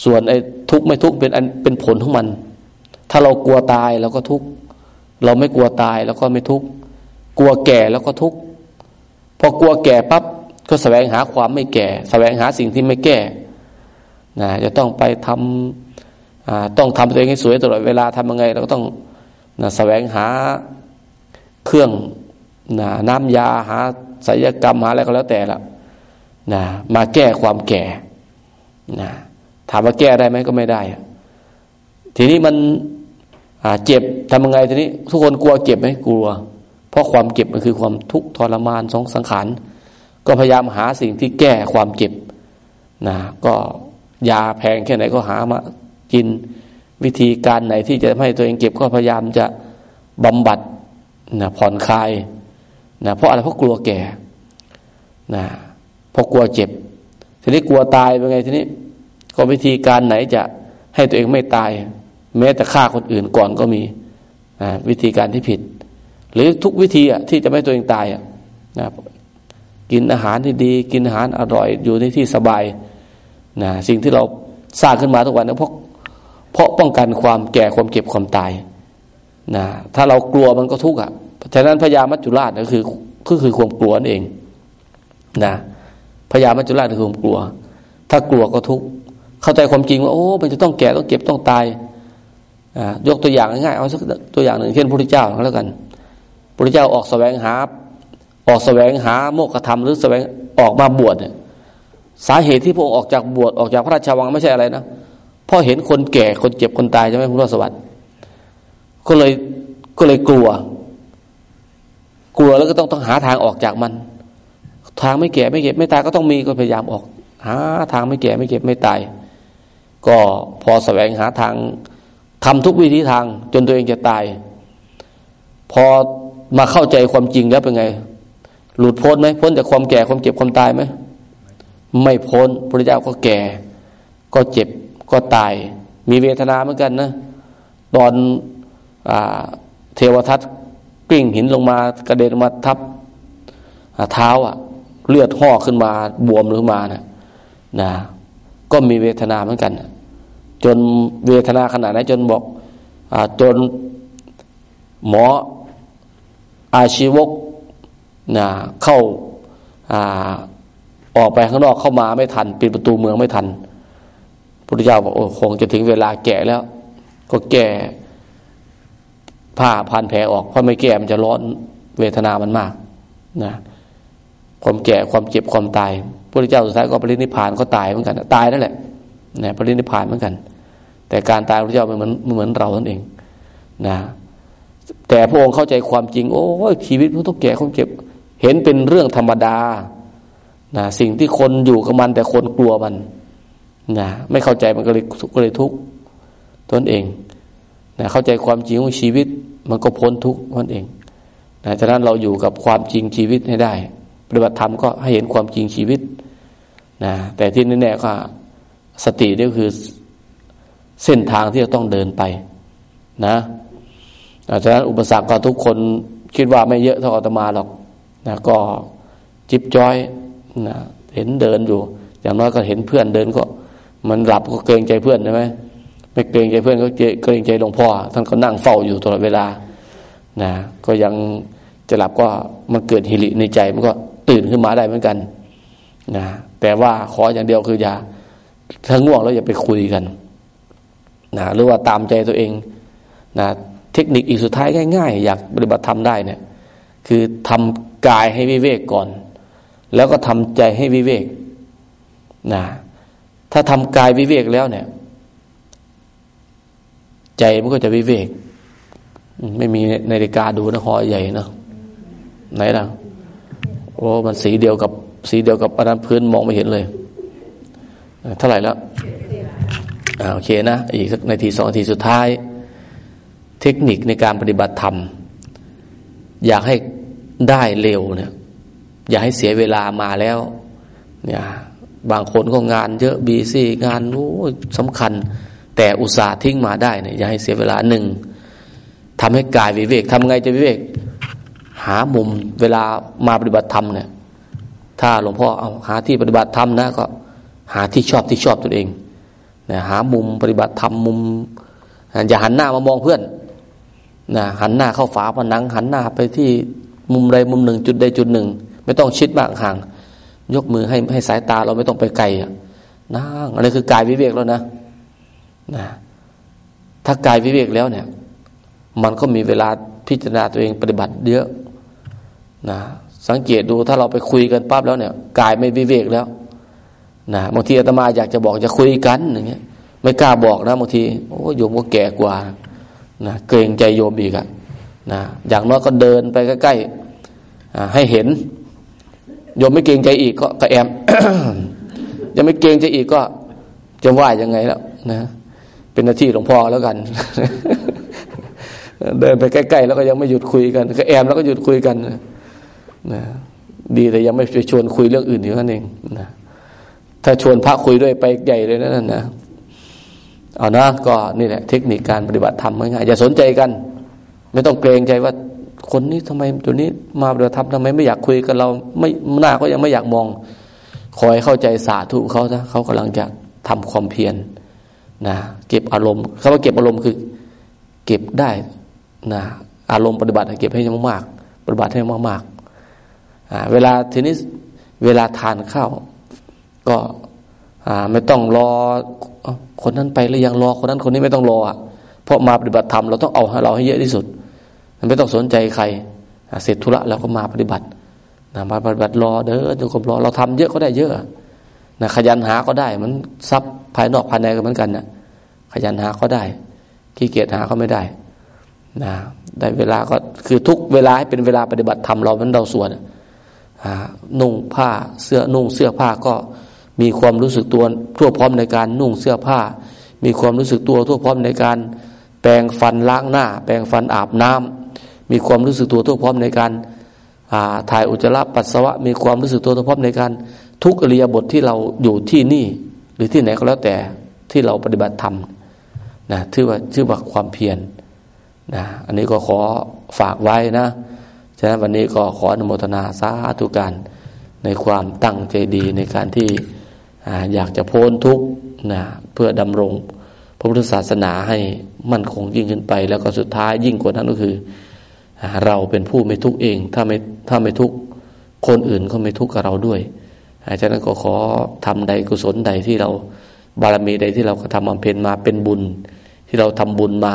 ส่วนไอ้ทุกข์ไม่ทุกข์เป็นอันเป็นผลของมัน ถ้าเรากลัวตายเราก็ทุกข์เราไม่กลัวตายแล้วก็ไม่ทุกข์กลัวแก่แล้วก็ทุกข์พอกลัวแก่ปั๊บก็แสวงหาความไม่แก่ แสวงหาสิ่งที่ไม่แก้นะจะต้องไปทำต้องทำตัวเองให้สวยตลอดเวลาทำยังไงเราก็ต้องนะแสวงหาเครื่อง นะน้ำยาหาศิลกรรมหาอะไรก็แล้วแต่ละนะมาแก้ความแก่นะถามว่าแก้ได้ไหมก็ไม่ได้ ทีนี้มันเจ็บทำยังไงทีนี้ ทุกคนกลัวเจ็บไหมกลัว เพราะความเจ็บมันคือความทุกข์ทรมานสองสังขารก็พยายามหาสิ่งที่แก้ความเจ็บนะก็ยาแพงแค่ไหนก็หามากินวิธีการไหนที่จะให้ตัวเองเก็บก็พยายามจะบำบัดนะผ่อนคลาย นะเพราะอะไรเพราะกลัวแก่นะเพราะกลัวเจ็บ ทีนี้กลัวตายเป็นไงทีนี้ ก็วิธีการไหนจะให้ตัวเองไม่ตาย แม้แต่ฆ่าคนอื่นก่อนก็มีนะวิธีการที่ผิด หรือทุกวิธีอะที่จะไม่ตัวเองตายอ่นะกินอาหารที่ดี กินอาหารอร่อยอยู่ในที่สบายนะสิ่งที่เราสร้างขึ้นมาทุกวันนะเพราะเพราะป้องกันความแก่ความเก็บความตายนะถ้าเรากลัวมันก็ทุกข์อะ ฉะนั้นพญามัจจุราชก็คือก็คือความกลัวนั่นเองนะพญามัจจุราชคือความกลัว ถ้ากลัวก็ทุกข์เข้าใจความจริงว่าโอ้มันจะต้องแก่ต้องเก็บต้องตายยกตัวอย่างง่ายๆเอาสักตัวอย่างหนึ่งเช่นพระพุทธเจ้าแล้วกันพระพุทธเจ้าออกแสวงหา ออกแสวงหาโมกขธรรมหรือแสวงออกมาบวชเนี่ยสาเหตุที่พระองค์ออกจากบวชออกจากพระราชวังไม่ใช่อะไรนะเพราะเห็นคนแก่คนเจ็บคนตายใช่ไหมพระสวัสดิ์ก็เลยก็เลยกลัว กลัวแล้วก็ต้องต้องหาทางออกจากมัน ทางไม่แก่ไม่เก็บไม่ตายก็ต้องมีก็พยายามออก หาทางไม่แก่ไม่เก็บไม่ตาย ก็พอแสวงหาทางทำทุกวิธีทางจนตัวเองจะตาย พอมาเข้าใจความจริงแล้วเป็นไง หลุดพ้นไหมพ้นจากความแก่ความเจ็บความตายไหมไม่พ้นพระเจ้าก็แก่ ก็เจ็บก็ตาย มีเวทนาเหมือนกันนะ ตอนอเทวทัต กลิ้งหินลงมากระเด็นมาทับเท้าอะ เลือดห่อขึ้นมาบวมขึ้นมานะนะ ก็มีเวทนาเหมือนกัน จนเวทนาขนาดนั้นจนบอกอจนหมออาชีวกนะเข้าออกไปข้างนอกเข้ามาไม่ทันปิดประตูเมืองไม่ทันพุทธเจ้าบอกโอ้คงจะถึงเวลาแก่แล้ว ก็แก่ ผ้าพันแผลออกเพราะไม่แก่มันจะร้อนเวทนามันมากนะความแก่ความเจ็บความตายพระเจ้าสุดท้ายก็ปรินิพานก็ตายเหมือนกัน ตายนั่นแหละนะปรินิพานเหมือนกัน แต่การตายพระเจ้ามันเหมือนเหมือนเรานั่นเองนะแต่พระองค์เข้าใจความจริง โอ้ชีวิตมันต้องแก่ความเจ็บ เห็นเป็นเรื่องธรรมดานะสิ่งที่คนอยู่กับมัน แต่คนกลัวมันนะไม่เข้าใจมันก็เลยก็เลยทุกข์ตนเอง นะเข้าใจความจริงของชีวิต มันก็พ้นทุกข์ตนเองนะฉะนั้นเราอยู่กับความจริงชีวิตให้ได้ ปฏิบัติธรรมก็ให้เห็นความจริงชีวิตนะแต่ที่แน่ๆก็สตินี่คือเส้นทางที่จะต้องเดินไปนะฉะนั้นอุปสรรคก็ทุกคนคิดว่าไม่เยอะเท่าอาตมาหรอกนะก็จิบจ้อยนะเห็นเดินอยู่ อย่างน้อยก็เห็นเพื่อนเดินก็ มันหลับก็เกรงใจเพื่อนใช่ไหม ไม่เกรงใจเพื่อนก็เกรงใจหลวงพ่อ ท่านก็นั่งเฝ้าอยู่ตลอดเวลานะก็ยังจะหลับก็มันเกิดฮิริในใจมันก็ตื่นขึ้นมาได้เหมือนกันนะแต่ว่าขออย่างเดียวคืออย่าถ้าง่วงแล้วอย่าไปคุยกันนะหรือว่าตามใจตัวเองนะเทคนิคอีกสุดท้ายง่าย ๆ อยากปฏิบัติทำได้เนี่ย คือทำกายให้วิเวกก่อน แล้วก็ทำใจให้วิเวกนะถ้าทำกายวิเวกแล้วเนี่ย ใจมันก็จะวิเวก ไม่มีนาฬิกาดูนะหอใหญ่นะไหนล่ะโอ้มันสีเดียวกับ สีเดียวกับอันนั้นพื้นมองไม่เห็นเลยเท่าไหร่แล้วอ่าโอเคนะ อีกสักนาทีสองนาทีสุดท้าย เทคนิคในการปฏิบัติธรรม อยากให้ได้เร็วเนี่ย อย่าให้เสียเวลามาแล้ว เนี่ย บางคนก็งานเยอะบีซี่งานโอ้สำคัญ แต่อุตส่าห์ทิ้งมาได้เนี่ยอย่าให้เสียเวลาหนึ่งทำให้กายวิเวกทำไงจะวิเวก หามุมเวลามาปฏิบัติธรรมเนี่ย ถ้าหลวงพ่อเอาหาที่ปฏิบัติธรรมนะก็ หาที่ชอบที่ชอบตัวเองนะหามุมปฏิบัติธรรมมุมอย่าหันหน้ามามองเพื่อนนะหันหน้าเข้าฝาผนัง หันหน้าไปที่มุมใดมุมหนึ่ง จุดใดจุดหนึ่ง ไม่ต้องชิดมากห่าง ยกมือให้ให้สายตาเราไม่ต้องไปไกลนั่งอันนี้คือกายวิเวกแล้วนะ นะถ้ากายวิเวกแล้วเนี่ย มันก็มีเวลาพิจารณาตัวเองปฏิบัติเยอะนะสังเกตดูถ้าเราไปคุยกันปั๊บแล้วเนี่ยกายไม่วิเวกแล้วนะบางทีอาตมาอยากจะบอกจะคุยกันอย่างเงี้ยไม่กล้าบอกนะบางทีโอ้โยมก็แก่กว่านะเกรงใจโยมอีกอะนะอย่างน้อยก็เดินไปใกล้ๆให้เห็น โยมไม่เกรงใจอีกก็กระแอมยังไม่เกรงใจอีกก็จะว่ายังไงแล้วนะ เป็นหน้าที่หลวงพ่อแล้วกัน เดินไปใกล้ๆแล้วก็ยังไม่หยุดคุยกันก็แอมแล้วก็หยุดคุยกันนะดีแต่ยังไม่ไปชวนคุยเรื่องอื่นอยู่นั่นเองนะถ้าชวนพระคุยด้วยไปใหญ่เลยนั่นนะเอานะก็นี่แหละ เทคนิคการปฏิบัติธรรมง่ายๆอย่าสนใจกัน ไม่ต้องเกรงใจว่าคนนี้ทำไมตัวนี้มาปฏิบัติธรรมทำไมไม่อยากคุยกับเรา ไม่หน้าก็ยังไม่อยากมอง คอยเข้าใจสาธุเขานะเขากำลังจะทำความเพียร นะเก็บอารมณ์คำว่าเก็บอารมณ์คือ เก็บได้นะอารมณ์ปฏิบัติเก็บให้มากๆปฏิบัติให้มากๆเวลาทีนี้เวลาทานข้าวก็ไม่ต้องรอคนนั้นไปหรือยังรอคนนั้นคนนี้ไม่ต้องรออะเพราะมาปฏิบัติธรรมเราต้องเอาเราให้เยอะที่สุดไม่ต้องสนใจใครเสร็จธุระแล้วก็มาปฏิบัตินะมาปฏิบัติรอเด้อจงกรมรอเราทำเยอะก็ได้เยอะ นะขยันหาก็ได้ มันทรัพย์ภายนอกภายในก็เหมือนกันนะขยันหาก็ได้ขี้เกียจหาก็ไม่ได้นะได้เวลาก็คือทุกเวลาให้เป็นเวลาปฏิบัติธรรมเรามันเราส่วนนุ่งผ้าเสื้อนุ่งเสื้อผ้าก็มีความรู้สึกตัวทั่วพร้อมในการนุ่งเสื้อผ้า มีความรู้สึกตัวทั่วพร้อมในการ แปรงฟันล้างหน้า แปรงฟันอาบน้ำมีความรู้สึกตัวทั่วพร้อมในการถ่ายอุจจาระปัสสาวะ มีความรู้สึกตัวทั่วพร้อมในการ ทุกอริยบทที่เราอยู่ที่นี่ หรือที่ไหนก็แล้วแต่ที่เราปฏิบัติธรรมนะชื่อว่าชื่อว่าความเพียรนะอันนี้ก็ขอฝากไว้นะฉะนั้นวันนี้ก็ขออนุโมทนาสาธุการในความตั้งใจดีในการที่อยากจะพ้นทุกข์นะเพื่อดำรงพระพุทธศาสนาให้มั่นคงยิ่งขึ้นไป แล้วก็สุดท้ายยิ่งกว่านั้นก็คือ เราเป็นผู้ไม่ทุกข์เอง ถ้าไม่ถ้าไม่ทุกข์คนอื่นก็ไม่ทุกข์กับเราด้วย ฉะนั้นก็ขอทำใดกุศลใดที่เราบารมีใดที่เรากระทำบำเพ็ญมาเป็นบุญ ที่เราทำบุญมา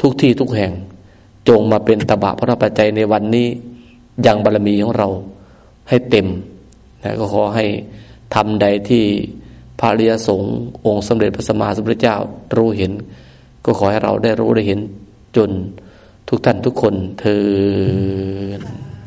ทุกที่ทุกแห่ง จงมาเป็นตบะพระปัจจัยในวันนี้ยังบารมีของเราให้เต็มนะก็ขอให้ทำใดที่พระริยสงฆ์องค์สมเด็จพระสัมมาสัมพุทธเจ้ารู้เห็น ก็ขอให้เราได้รู้ได้เห็นจนทุกท่านทุกคนเทอ